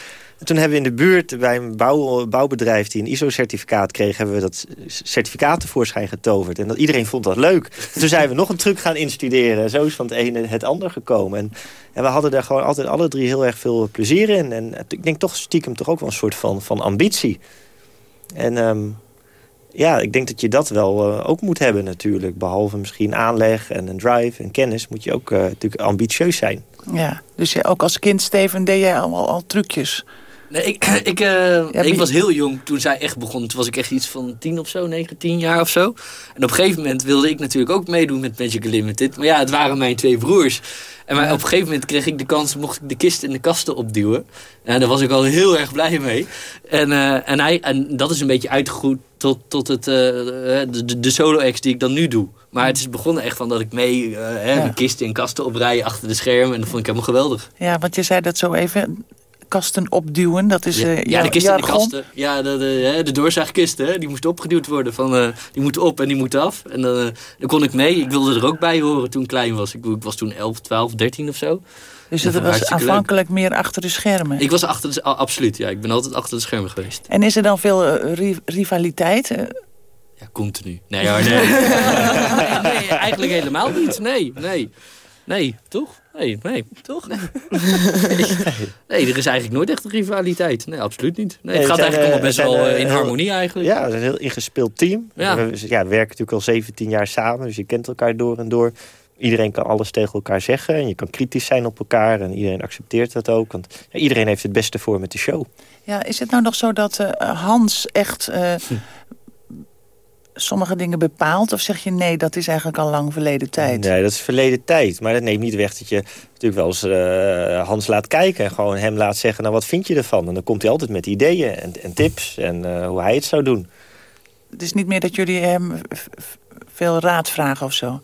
En toen hebben we in de buurt bij een bouw, bouwbedrijf die een ISO-certificaat kreeg... hebben we dat certificaat tevoorschijn getoverd. En dat, iedereen vond dat leuk. En toen zijn we nog een truc gaan instuderen. En zo is van het ene het ander gekomen. En, en we hadden daar gewoon altijd alle drie heel erg veel plezier in. En ik denk toch stiekem toch ook wel een soort van, van ambitie. En ehm, ja, ik denk dat je dat wel eh, ook moet hebben natuurlijk. Behalve misschien aanleg en een drive en kennis... moet je ook eh, natuurlijk ambitieus zijn. Ja, dus ook als kind, Steven, deed jij al, al, al trucjes. Nee, ik, ik, eh, ik was heel jong toen zij echt begon. Toen was ik echt iets van tien of zo, negen, tien jaar of zo. En op een gegeven moment wilde ik natuurlijk ook meedoen met Magic Limited. Maar ja, het waren mijn twee broers. En maar op een gegeven moment kreeg ik de kans, mocht ik de kist in de kasten opduwen. En daar was ik al heel erg blij mee. En, eh, en, hij, en dat is een beetje uitgegroeid tot, tot het, eh, de, de- solo-acts die ik dan nu doe. Maar het is begonnen echt van dat ik mee eh, hè, Ja. de kisten in kasten oprijen achter de schermen. En dat vond ik helemaal geweldig. Ja, want je zei dat zo even. Kasten opduwen, dat is Ja, eh, ja, de kisten de kasten. Ja, de, de, hè, de doorzaagkisten, hè, die moesten opgeduwd worden. Van, eh, die moeten op en die moeten af. En dan, eh, dan kon ik mee. Ik wilde er ook bij horen toen ik klein was. Ik, ik was toen 11, 12, 13 of zo. Dus dat was leuk. aanvankelijk meer achter de schermen. Ik was achter de, absoluut, ja. Ik ben altijd achter de schermen geweest. En is er dan veel ri- rivaliteit? Eh, Ja, continu. Nee hoor, nee. nee. Eigenlijk helemaal niet. Nee, nee. Nee, toch? Nee, nee, toch? Nee. nee, er is eigenlijk nooit echt een rivaliteit. Nee, absoluut niet. Nee, het gaat zijn, eigenlijk allemaal eh, best we zijn, wel eh, in harmonie eigenlijk. Ja, we zijn een heel ingespeeld team. Ja. We, we- ja, we werken natuurlijk al 17 jaar samen, dus je kent elkaar door en door. Iedereen kan alles tegen elkaar zeggen en je kan kritisch zijn op elkaar. En iedereen accepteert dat ook, want ja, iedereen heeft het beste voor met de show. Ja, is het nou nog zo dat eh, Hans echt eh, sommige dingen bepaalt? Of zeg je nee, dat is eigenlijk al lang verleden tijd? Nee, dat is verleden tijd. Maar dat neemt niet weg dat je natuurlijk wel eens eh, Hans laat kijken. En gewoon hem laat zeggen, nou wat vind je ervan? En dan komt hij altijd met ideeën en, en tips en eh, hoe hij het zou doen. Het is niet meer dat jullie hem veel raad vragen of zo?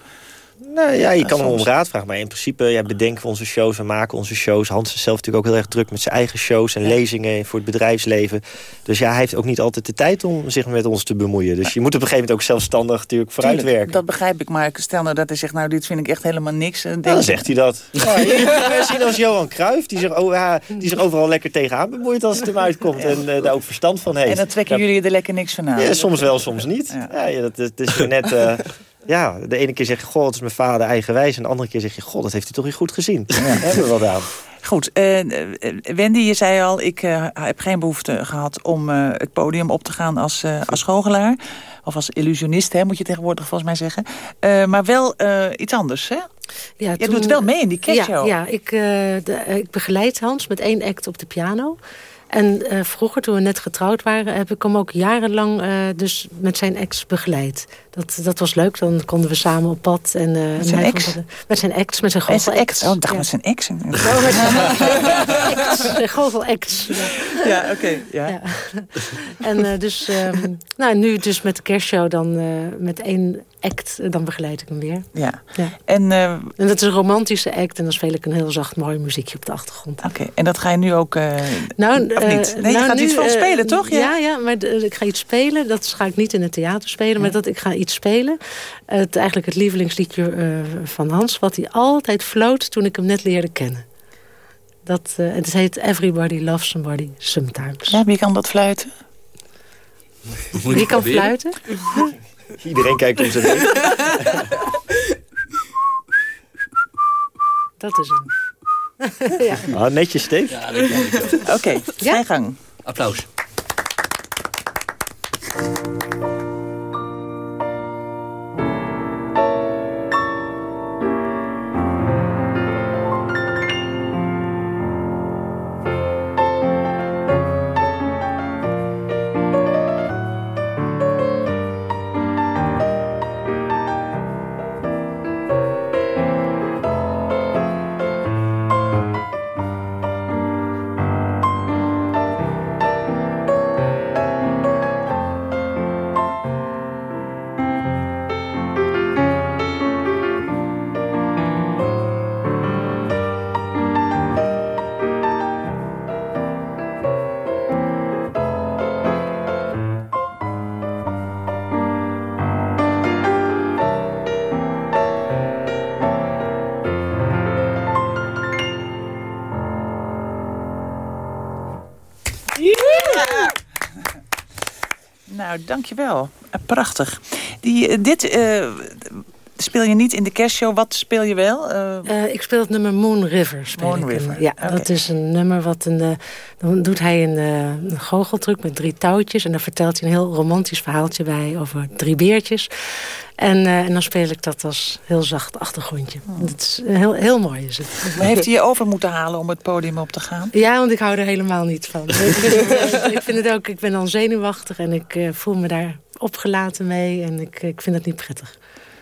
Nou ja, je Ja, kan hem om raad vragen. Maar in principe ja, bedenken we onze shows, we maken onze shows. Hans is zelf natuurlijk ook heel erg druk met zijn eigen shows en lezingen voor het bedrijfsleven. Dus ja, hij heeft ook niet altijd de tijd om zich met ons te bemoeien. Dus je moet op een gegeven moment ook zelfstandig natuurlijk vooruit Tuurlijk, werken. Dat begrijp ik, maar stel nou dat hij zegt... nou, dit vind ik echt helemaal niks. eh, Nou, dan zegt hij dat. Ja, je ziet als Johan Cruijff, die zich, oh, ja, die zich overal lekker tegenaan bemoeit als het hem uitkomt. En eh, daar ook verstand van heeft. En dan trekken jullie er lekker niks van aan. Ja, soms wel, soms niet. Ja. Dat, dat is net... eh, ja, de ene keer zeg je, goh, dat is mijn vader eigenwijs. En de andere keer zeg je, goh, dat heeft hij toch weer goed gezien. Daar hebben we wat aan. Goed, eh, Wendy, je zei al, ik eh, heb geen behoefte gehad om eh, het podium op te gaan als, eh, als goochelaar. Of als illusionist, hè, moet je tegenwoordig volgens mij zeggen. Eh, maar wel eh, iets anders, hè? Ja, Jij doet wel mee in die Ja, catshow. ja ik, de, eh, ik begeleid Hans met één act op de piano. En eh, vroeger, toen we net getrouwd waren... heb ik hem ook jarenlang eh, dus met zijn ex begeleid. Dat, dat was leuk, dan konden we samen op pad. En, eh, en zijn ex? Met zijn ex, met zijn Met zijn goochel-ex. ex? Oh, ik dacht Ja. met zijn ex. Oh, met zijn ex. Zijn goochel-ex. Ja. Ja, oké. ja. Ja. En eh, dus, ehm, nou, nu dus met de kerstshow dan eh, met één act, dan begeleid ik hem weer. Ja. Ja. En, eh, En dat is een romantische act en dan speel ik een heel zacht mooi muziekje op de achtergrond. Oké, en dat ga je nu ook... eh, Nou, of eh, niet? Nee, je nou, gaat nu, iets van eh, spelen, toch? Ja, ja, maar de- ik ga iets spelen. Dat ga ik niet in het theater spelen, maar dat ik ga iets spelen. Het, eigenlijk het lievelingsliedje eh, van Hans, wat hij altijd floot toen ik hem net leerde kennen. Dat, eh, het heet Everybody Loves Somebody Sometimes. Ja, wie kan dat fluiten? Wie kan fluiten? Iedereen kijkt om zijn heen. Dat is hem. Ja. Ah, netjes, Steve. Ja, dat kan ik wel. Oké, ga je gang. Applaus. Dankjewel. Uh, prachtig. Die, uh, dit uh, speel je niet in de kerstshow. Wat speel je wel? ik speel het nummer Moon River. Speel Moon. River. Ja, okay. dat is een nummer wat een... dan doet hij een, een goocheltruc met drie touwtjes. En dan vertelt hij een heel romantisch verhaaltje bij over drie beertjes. En, en dan speel ik dat als heel zacht achtergrondje. Oh. Het is heel, heel mooi is het. Maar heeft hij je over moeten halen om het podium op te gaan? Ja, want ik hou er helemaal niet van. ik vind het ook, ik ben dan zenuwachtig en ik voel me daar opgelaten mee. En ik, ik vind het niet prettig.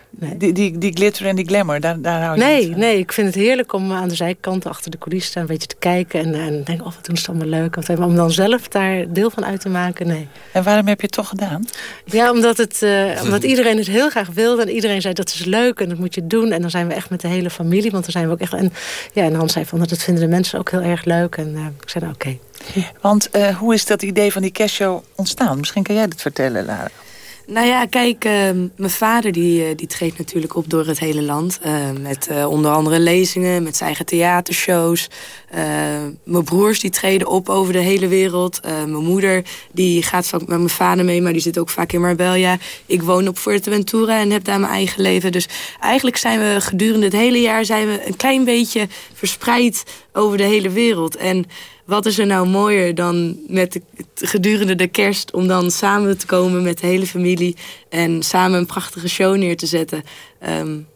Nee. Die, die, die glitter en die glamour, daar, daar hou je nee, niet van? Nee, ik vind het heerlijk om aan de zijkant achter de coulissen staan... een beetje te kijken en, en denk, oh, wat doen ze allemaal leuk. Maar om dan zelf daar deel van uit te maken, nee. En waarom heb je het toch gedaan? Ja, omdat, het, uh, omdat iedereen het heel graag wilde. En iedereen zei, dat is leuk en dat moet je doen. En dan zijn we echt met de hele familie, want dan zijn we ook echt... En, ja, en Hans zei van, dat vinden de mensen ook heel erg leuk. En uh, ik zei, nou, oké. Okay. Want uh, hoe is dat idee van die kerstshow ontstaan? Misschien kan jij dat vertellen, Lara. Nou ja, kijk, uh, mijn vader die, uh, die treedt natuurlijk op door het hele land. Uh, met onder andere lezingen, met zijn eigen theatershows. mijn broers die treden op over de hele wereld. mijn moeder die gaat vaak met mijn vader mee, maar die zit ook vaak in Marbella. Ik woon op Fuerteventura en heb daar mijn eigen leven. Dus eigenlijk zijn we gedurende het hele jaar zijn we een klein beetje verspreid over de hele wereld. En wat is er nou mooier dan met de, gedurende de kerst... om dan samen te komen met de hele familie... en samen een prachtige show neer te zetten. Um,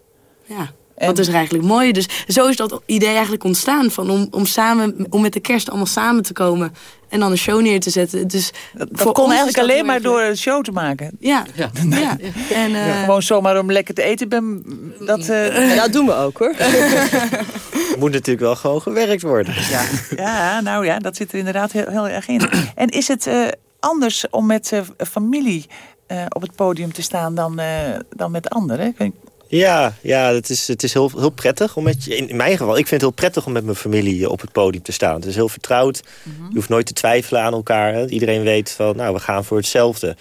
ja, en... wat is er eigenlijk mooi? Dus zo is dat idee eigenlijk ontstaan... Van om, om, samen, om met de kerst allemaal samen te komen... en dan een show neer te zetten. Dus dat dat kon eigenlijk alleen maar door een show te maken. Ja. ja. ja. En, uh... ja, gewoon zomaar om lekker te eten. Ben, dat, uh... ja, dat doen we ook hoor. moet natuurlijk wel gewoon gewerkt worden. Ja, ja nou ja, dat zit er inderdaad heel, heel erg in. En is het uh, anders om met uh, familie uh, op het podium te staan dan, dan met anderen? Ja, ja het is, het is heel, heel prettig. Om met je, in mijn geval, ik vind het heel prettig om met mijn familie op het podium te staan. Het is heel vertrouwd. Mm -hmm. Je hoeft nooit te twijfelen aan elkaar. Hè. Iedereen weet van, nou, we gaan voor hetzelfde.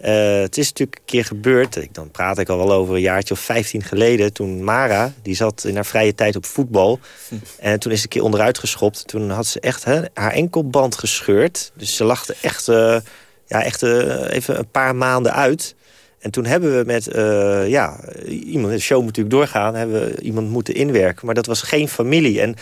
Uh, het is natuurlijk een keer gebeurd. Ik, dan praat ik al wel over een jaartje of 15 geleden. Toen Mara, die zat in haar vrije tijd op voetbal. Hm. En toen is ze een keer onderuit geschopt. Toen had ze echt hè, haar enkelband gescheurd. Dus ze lachte echt, uh, ja, echt uh, even een paar maanden uit. En toen hebben we met, uh, ja, iemand, de show moet natuurlijk doorgaan. Hebben we iemand moeten inwerken. Maar dat was geen familie. En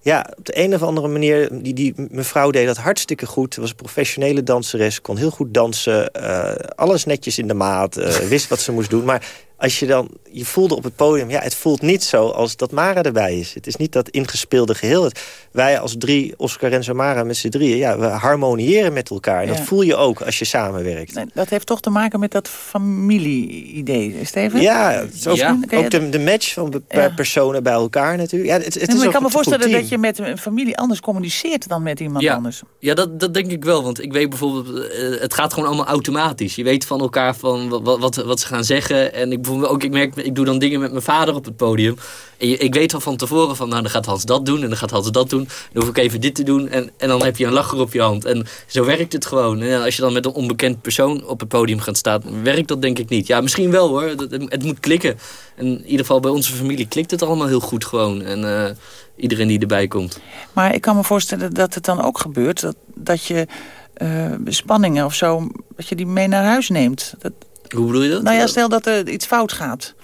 ja, op de een of andere manier, die, die mevrouw deed dat hartstikke goed. Was een professionele danseres, kon heel goed dansen. Uh, alles netjes in de maat, uh, wist wat ze moest doen. Maar als je dan, je voelde op het podium, ja, het voelt niet zo als dat Mara erbij is. Het is niet dat ingespeelde geheel. Het, wij als drie, Oscar en Samara met z'n drieën, ja, we harmoniëren met elkaar. En Ja. dat voel je ook als je samenwerkt. Nee, dat heeft toch te maken met dat familie-idee, Steven? Ja, ook, je- ook de, de match van per personen bij elkaar natuurlijk. Ja, het, het Nee, is maar ik kan me voorstellen team. dat je met een familie anders communiceert dan met iemand Ja, anders. ja dat, dat denk ik wel. Want ik weet bijvoorbeeld, eh, het gaat gewoon allemaal automatisch. Je weet van elkaar van wat, wat, wat ze gaan zeggen. En ik, ook, ik merk, ik doe dan dingen met mijn vader op het podium. En ik weet al van tevoren van, nou dan gaat Hans dat doen en dan gaat Hans dat doen. Dan hoef ik even dit te doen en, en dan heb je een lacher op je hand. En zo werkt het gewoon. En als je dan met een onbekend persoon op het podium gaat staan, werkt dat denk ik niet. Ja, misschien wel hoor. Het moet klikken. En in ieder geval bij onze familie klikt het allemaal heel goed gewoon. En eh, iedereen die erbij komt. Maar ik kan me voorstellen dat het dan ook gebeurt... dat, dat je eh, spanningen of zo, dat je die mee naar huis neemt. Dat, Hoe bedoel je dat? nou ja, stel dat er iets fout gaat.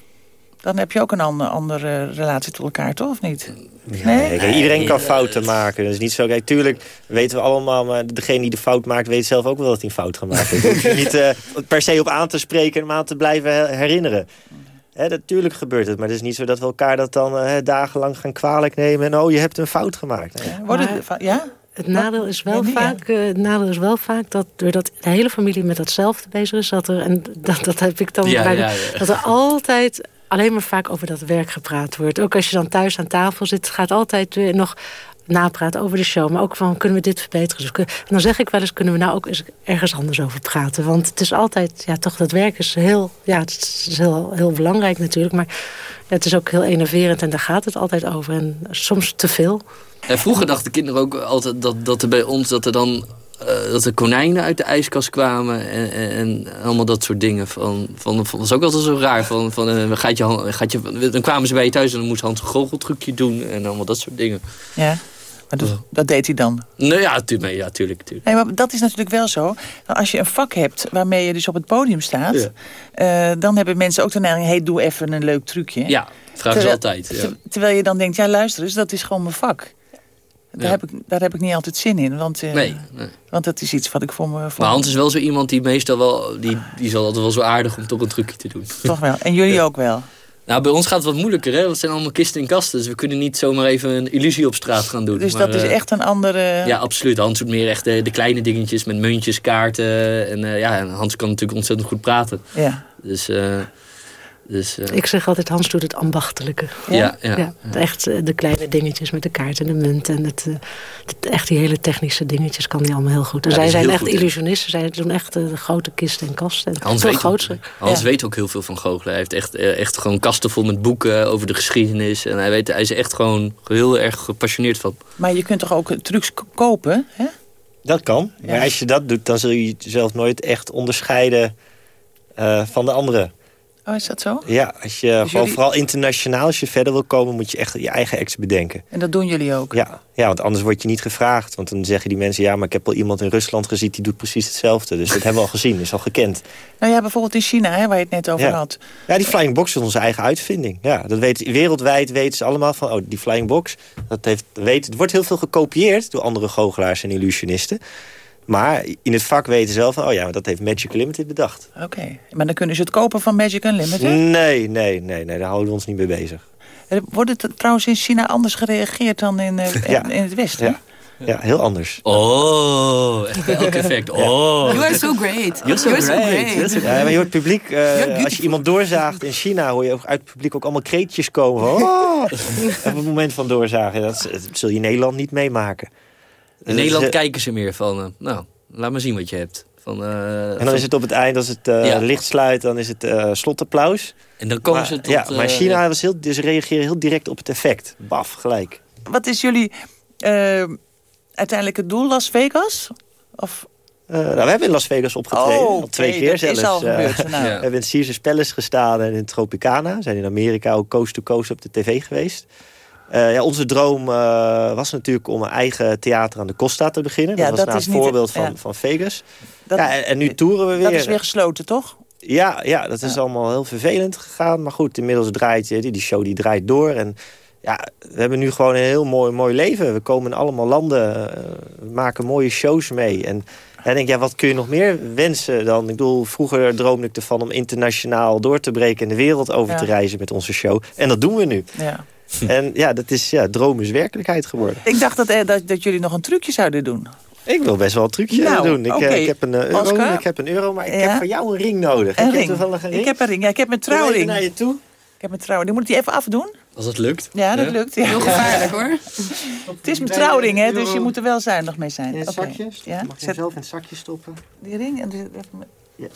Dan heb je ook een ander, andere relatie tot elkaar, toch? Of niet? Nee, iedereen kan fouten maken. Dat is niet zo. Kijk, tuurlijk weten we allemaal, maar degene die de fout maakt, weet zelf ook wel dat hij een fout gemaakt heeft. Daar hoef je niet eh, per se op aan te spreken en hem aan te blijven her- herinneren. Hè, natuurlijk gebeurt het, maar het is niet zo dat we elkaar dat dan eh, dagenlang gaan kwalijk nemen. En oh, je hebt een fout gemaakt. Va- ja? Het nadeel is wel ja. vaak, eh, het nadeel is wel vaak dat doordat de hele familie met datzelfde bezig is, dat er en dat, dat heb ik dan Ja, bij- dat er altijd alleen maar vaak over dat werk gepraat wordt. Ook als je dan thuis aan tafel zit, gaat altijd weer nog napraten over de show. Maar ook van, kunnen we dit verbeteren? Dus kun- en dan zeg ik wel eens, kunnen we nou ook eens ergens anders over praten? Want het is altijd, ja toch, dat werk is heel, ja, het is heel, heel belangrijk natuurlijk. Maar het is ook heel enerverend en daar gaat het altijd over. En soms te veel. En vroeger dachten kinderen ook altijd dat, dat er bij ons dat er dan eh, dat er konijnen uit de ijskast kwamen en, en, en allemaal dat soort dingen. Van, van, dat was ook altijd zo raar. Van, van, eh, gaat je, gaat je, dan kwamen ze bij je thuis en dan moest Hans een goocheltrucje doen en allemaal dat soort dingen. Ja. Maar dat, dat deed hij dan? Nou ja, tuurlijk. Ja, tuurlijk, tuurlijk. Nee, maar dat is natuurlijk wel zo. Als je een vak hebt waarmee je dus op het podium staat... eh, dan hebben mensen ook de neiging... hey, doe even een leuk trucje. Ja, ze altijd. Ja. ter- terwijl je dan denkt, ja luister eens, dat is gewoon mijn vak. Daar, heb, ik, daar heb ik niet altijd zin in. Want, eh, Nee, nee. want dat is iets wat ik voor me... Voor Maar Hans is wel zo iemand die meestal wel... Die, die is altijd wel zo aardig om toch een trucje te doen. Toch wel. En jullie ook wel. Nou, bij ons gaat het wat moeilijker, hè? Want het zijn allemaal kisten en kasten. Dus we kunnen niet zomaar even een illusie op straat gaan doen. Dus Maar, dat is eh, echt een andere... Ja, absoluut. Hans doet meer echt de, de kleine dingetjes met muntjes, kaarten. En eh, ja, en Hans kan natuurlijk ontzettend goed praten. Ja. Dus... eh, dus eh, Ik zeg altijd, Hans doet het ambachtelijke. Ja? Ja, ja. Echt eh, de kleine dingetjes met de kaart en de munt. En het, eh, het- echt die hele technische dingetjes kan hij allemaal heel goed. En Ja, zij zijn echt illusionisten. Zij doen echt de grote kisten en kasten. En Hans, veel weet grootste. Hans weet ook heel veel van goochelen. Hij heeft echt, echt gewoon kasten vol met boeken over de geschiedenis. En hij, weet, hij is echt gewoon heel erg gepassioneerd van. Maar je kunt toch ook trucs kopen, hè? Dat kan. Maar als je dat doet, dan zul je jezelf nooit echt onderscheiden eh, van de anderen. Oh, is dat zo? Ja, als je gewoon jullie- vooral internationaal, als je verder wil komen, moet je echt je eigen acts bedenken. En dat doen jullie ook? Ja, ja, want anders word je niet gevraagd. Want dan zeggen die mensen, ja, maar ik heb al iemand in Rusland gezien... die doet precies hetzelfde. Dus dat hebben we al gezien, is al gekend. Nou ja, bijvoorbeeld in China, hè, waar je het net over Ja. had. Ja, die flying box is onze eigen uitvinding. Ja, dat weet, wereldwijd weten ze allemaal van, oh, die flying box... Dat heeft, weet, het wordt heel veel gekopieerd door andere goochelaars en illusionisten. Maar in het vak weten ze wel van, oh ja, maar dat heeft Magic Limited bedacht. Oké, maar dan kunnen ze het kopen van Magic Unlimited? Nee, nee, nee, nee, daar houden we ons niet mee bezig. Eh, Wordt het trouwens in China anders gereageerd dan in, eh, Ja. in, in het Westen? Ja. Ja, heel anders. Oh, echt elk effect. Oh. You are so great. You're so great. Ja, maar je hoort publiek, eh, als je iemand doorzaagt in China... hoor je ook uit het publiek ook allemaal kreetjes komen. Van, oh! op het moment van doorzagen. Dat, dat zul je in Nederland niet meemaken. In Dus, Nederland eh, kijken ze meer van... eh, nou, laat maar zien wat je hebt. Van, eh, En dan is het op het eind, als het eh, Ja. licht sluit, dan is het eh, slotapplaus. En dan komen maar, ze tot... Ja, maar China was heel, dus reageren heel direct op het effect. Baf, gelijk. Wat is jullie uiteindelijk het doel, Las Vegas? Of Eh, nou, we hebben in Las Vegas opgetreden. Oh, al twee keer zelfs. is al gebeurd, nou. We hebben in Caesars Palace gestaan en in Tropicana. We zijn in Amerika ook coast to coast op de tv geweest. Eh, ja, onze droom eh, was natuurlijk om een eigen theater aan de Costa te beginnen. Ja, dat was dat nou niet- voorbeeld van, ja. van Vegas. Dat- ja, en, en nu toeren we weer. dat is weer gesloten, toch? Ja, ja dat is allemaal heel vervelend gegaan. Maar goed, inmiddels draait je, die die show die draait door. En ja, we hebben nu gewoon een heel mooi, mooi leven. We komen in allemaal landen, eh, we maken mooie shows mee. En ja, denk, ja, wat kun je nog meer wensen dan? Ik bedoel, vroeger droomde ik ervan om internationaal door te breken... en de wereld over te reizen met onze show. En dat doen we nu. Ja. En ja, dat is, ja, droom is werkelijkheid geworden. Ik dacht dat, eh, dat, dat jullie nog een trucje zouden doen. Ik wil best wel een trucje Nou, doen. Ik, eh, ik, heb een, eh, euro, Oscar? ik heb een euro, maar ik Ja. heb van jou een ring nodig. Een heb ring. toevallig een ring? Ik heb een ring. Ja, ik heb mijn trouwring. naar je toe. Ik heb mijn trouwring. Die moet ik die even afdoen? Als het lukt. Ja, dat lukt. Ja. Heel gevaarlijk hoor. Het is mijn trouwring, hè, dus je moet er wel zuinig mee zijn. In het zakje? Ja, Mag je zelf in het zakje stoppen? die ring. en die- Ja.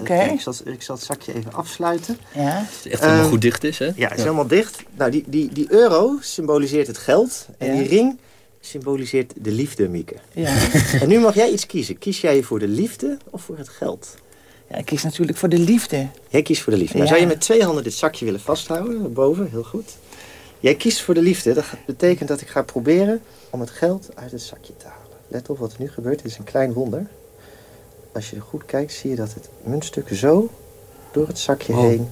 Oké. Ik, zal, ik zal het zakje even afsluiten. Ja. Als het echt helemaal Eh, goed dicht is, hè? Ja, het is helemaal dicht. Nou, die, die, die euro symboliseert het geld. En Ja. die ring symboliseert de liefde, Mieke. Ja. En nu mag jij iets kiezen. Kies jij voor de liefde of voor het geld? ja, ik kies natuurlijk voor de liefde. Jij kiest voor de liefde. Nou, Ja. zou je met twee handen dit zakje willen vasthouden? Boven, heel goed. Jij kiest voor de liefde. Dat betekent dat ik ga proberen om het geld uit het zakje te halen. Let op wat er nu gebeurt. Dit is een klein wonder. Als je er goed kijkt, zie je dat het muntstuk zo door het zakje Oh. heen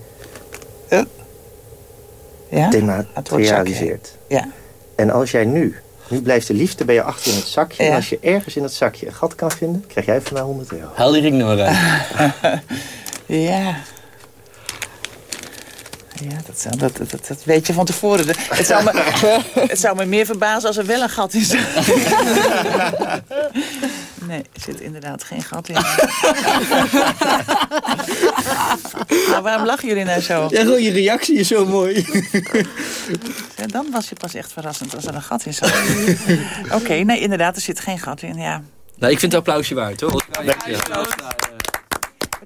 Ja? dematerialiseert. Ja. En als jij nu, nu blijft de liefde bij je achter in het zakje. Ja. En als je ergens in het zakje een gat kan vinden, krijg jij van mij 100 euro. Haal die ring nou uit. Ja. Ja, dat, zou- dat, dat, dat weet je van tevoren. De- Het zou, me, het zou me meer verbazen als er wel een gat is. Nee, er zit inderdaad geen gat in. maar waarom lachen jullie nou zo? Ja, gewoon je reactie is zo mooi. Ja, dan was je pas echt verrassend als er een gat in zat. Oké, nee, inderdaad, er zit geen gat in, ja. Nou, ik vind het applausje waard, hoor. Ja.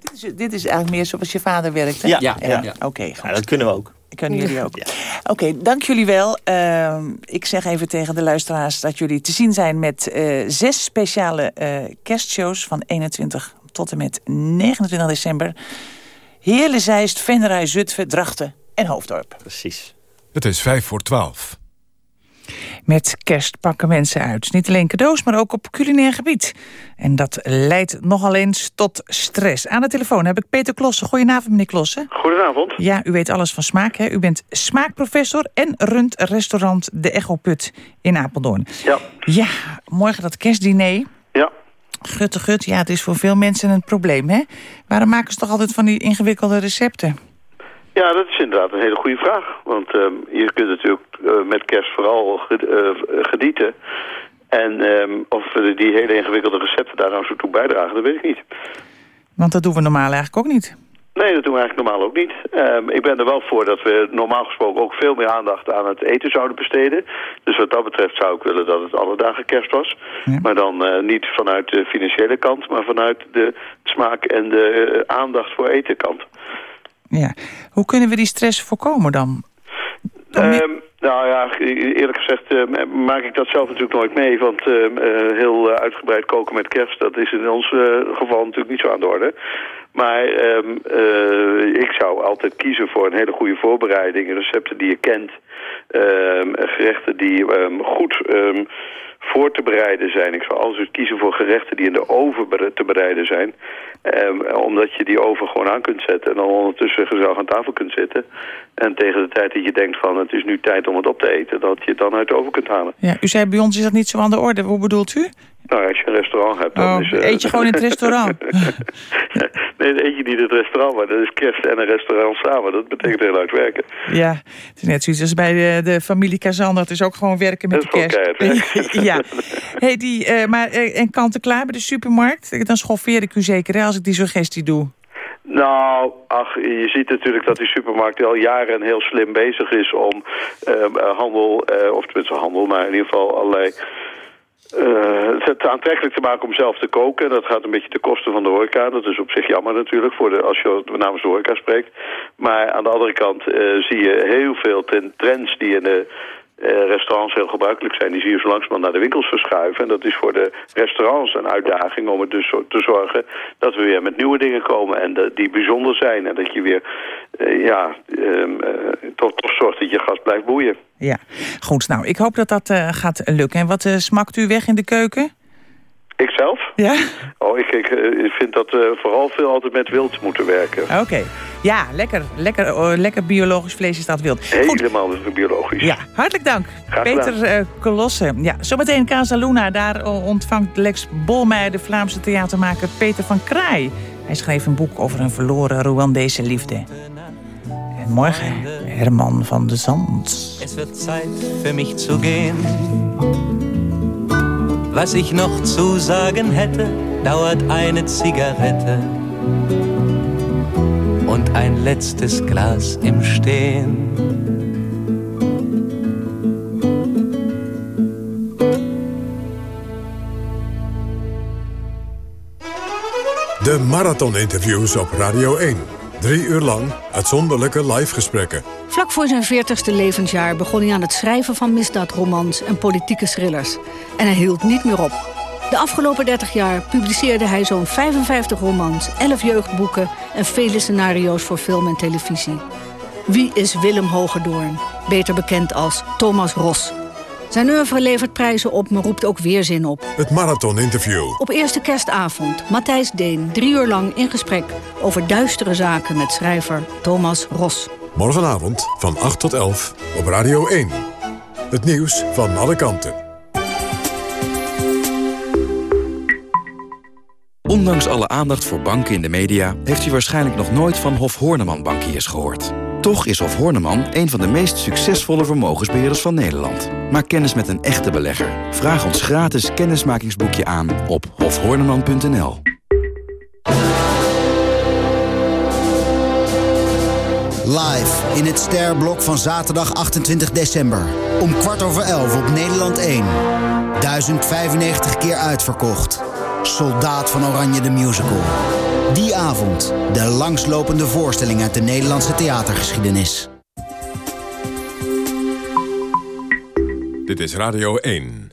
Dit is, dit is eigenlijk meer zoals je vader werkte. Ja, Ja, ja. ja. Oké, goed. Ja, dat kunnen we ook. Kunnen jullie ook. Oké, dank jullie wel. Ehm, ik zeg even tegen de luisteraars dat jullie te zien zijn met eh, zes speciale eh, kerstshows van 21 tot en met 29 december. Heerlen, Zeist, Venray, Zutphen, Drachten en Hoofddorp. Precies. Het is vijf voor twaalf. Met kerst pakken mensen uit. Niet alleen cadeaus, maar ook op culinair gebied. En dat leidt nogal eens tot stress. Aan de telefoon heb ik Peter Klossen. Goedenavond, meneer Klossen. Goedenavond. Ja, u weet alles van smaak, hè? U bent smaakprofessor en runt restaurant De Echo Put in Apeldoorn. Ja. Ja, morgen dat kerstdiner. Ja. Gutte gut, ja, het is voor veel mensen een probleem, hè? Waarom maken ze toch altijd van die ingewikkelde recepten? Ja, dat is inderdaad een hele goede vraag. Want ehm, je kunt natuurlijk eh, met kerst vooral ge- eh. En ehm, of die hele ingewikkelde recepten daar nou zo toe bijdragen, dat weet ik niet. Want dat doen we normaal eigenlijk ook niet. Nee, dat doen we eigenlijk normaal ook niet. Ehm, ik ben er wel voor dat we normaal gesproken ook veel meer aandacht aan het eten zouden besteden. Dus wat dat betreft zou ik willen dat het alle dagen kerst was. Maar dan eh, niet vanuit de financiële kant, maar vanuit de smaak en de aandacht voor eten kant. Ja. Hoe kunnen we die stress voorkomen dan? Ehm, nou ja, eerlijk gezegd eh, maak ik dat zelf natuurlijk nooit mee. Want ehm, eh, heel eh, uitgebreid koken met kerst, dat is in ons eh, geval natuurlijk niet zo aan de orde. Maar ehm, eh, ik zou altijd kiezen voor een hele goede voorbereiding. Recepten die je kent. ehm, gerechten die ehm, goed voor te bereiden zijn. Ik zou altijd kiezen voor gerechten die in de oven te bereiden zijn. Omdat je die oven gewoon aan kunt zetten. En dan ondertussen gezellig aan tafel kunt zitten. En tegen de tijd dat je denkt van het is nu tijd om het op te eten. Dat je het dan uit de oven kunt halen. Ja, u zei bij ons is dat niet zo aan de orde. Hoe bedoelt u? Nou, als je een restaurant hebt, dan Oh, is... eh, eet je gewoon in het restaurant? nee, dan eet je niet in het restaurant, maar dat is kerst en een restaurant samen. Dat betekent heel hard werken. Ja, het is net zoiets als bij de, de familie Kazan. Dat is ook gewoon werken met Dat de kerst. keihard ja. Hey, die, eh, maar, eh, en kant-en-klaar bij de supermarkt? Dan schoffeer ik u zeker hè, als ik die suggestie doe. Nou, ach, je ziet natuurlijk dat die supermarkt al jaren heel slim bezig is om eh, handel, eh, of tenminste handel, maar in ieder geval allerlei... het aantrekkelijk te maken om zelf te koken. Dat gaat een beetje ten koste van de horeca. Dat is op zich jammer natuurlijk, voor de, als je namens de horeca spreekt. Maar aan de andere kant zie je heel veel trends die in de restaurants heel gebruikelijk zijn. Die zie je zo langzamerhand naar de winkels verschuiven. En dat is voor de restaurants een uitdaging om er dus te zorgen dat we weer met nieuwe dingen komen. En die bijzonder zijn. En dat je weer, eh, ja, ehm, eh, toch, toch zorgt dat je gast blijft boeien. Ja, goed. Nou, ik hoop dat dat eh, gaat lukken. En wat eh, smakt u weg in de keuken? Ikzelf? Ja? Oh, ik, ik, eh, ik vind dat eh, vooral veel altijd met wild moeten werken. Oké. Ja, lekker. Lekker, oh, lekker biologisch vlees is dat wild. Helemaal biologisch. Ja, hartelijk dank. Graag Peter eh Colosse. Ja, zometeen Casa Luna. Daar ontvangt Lex Bolmeijer de Vlaamse theatermaker Peter van Kraai. Hij schreef een boek over een verloren Rwandese liefde. En morgen Herman van de Zand. Es wird Zeit für mich zu gehen. Was ich noch zu sagen hätte, dauert eine Zigarette und ein letztes Glas im Stehen. De marathoninterviews op Radio 1. Drie uur lang uitzonderlijke live gesprekken. Vlak voor zijn 40ste levensjaar begon hij aan het schrijven van misdaadromans en politieke thrillers. En hij hield niet meer op. De afgelopen 30 jaar publiceerde hij zo'n 55 romans, 11 jeugdboeken en vele scenario's voor film en televisie. Wie is Willem Hogedoorn? Beter bekend als Thomas Ros. Zijn oeuvre levert prijzen op, maar roept ook weerzin op. Het marathoninterview. Op eerste kerstavond, Matthijs Deen, drie uur lang in gesprek over duistere zaken met schrijver Thomas Ros. Morgenavond van 8 tot 11 op Radio 1. Het nieuws van alle kanten. Ondanks alle aandacht voor banken in de media... heeft u waarschijnlijk nog nooit van Hof Horneman Bankiers gehoord. Toch is Hof Horneman een van de meest succesvolle vermogensbeheerders van Nederland. Maak kennis met een echte belegger. Vraag ons gratis kennismakingsboekje aan op hofhorneman.nl. Live in het Sterblok van zaterdag 28 december. Om kwart over elf op Nederland 1. 1095 keer uitverkocht. Soldaat van Oranje de Musical. Die avond de langslopende voorstelling uit de Nederlandse theatergeschiedenis. Dit is Radio 1.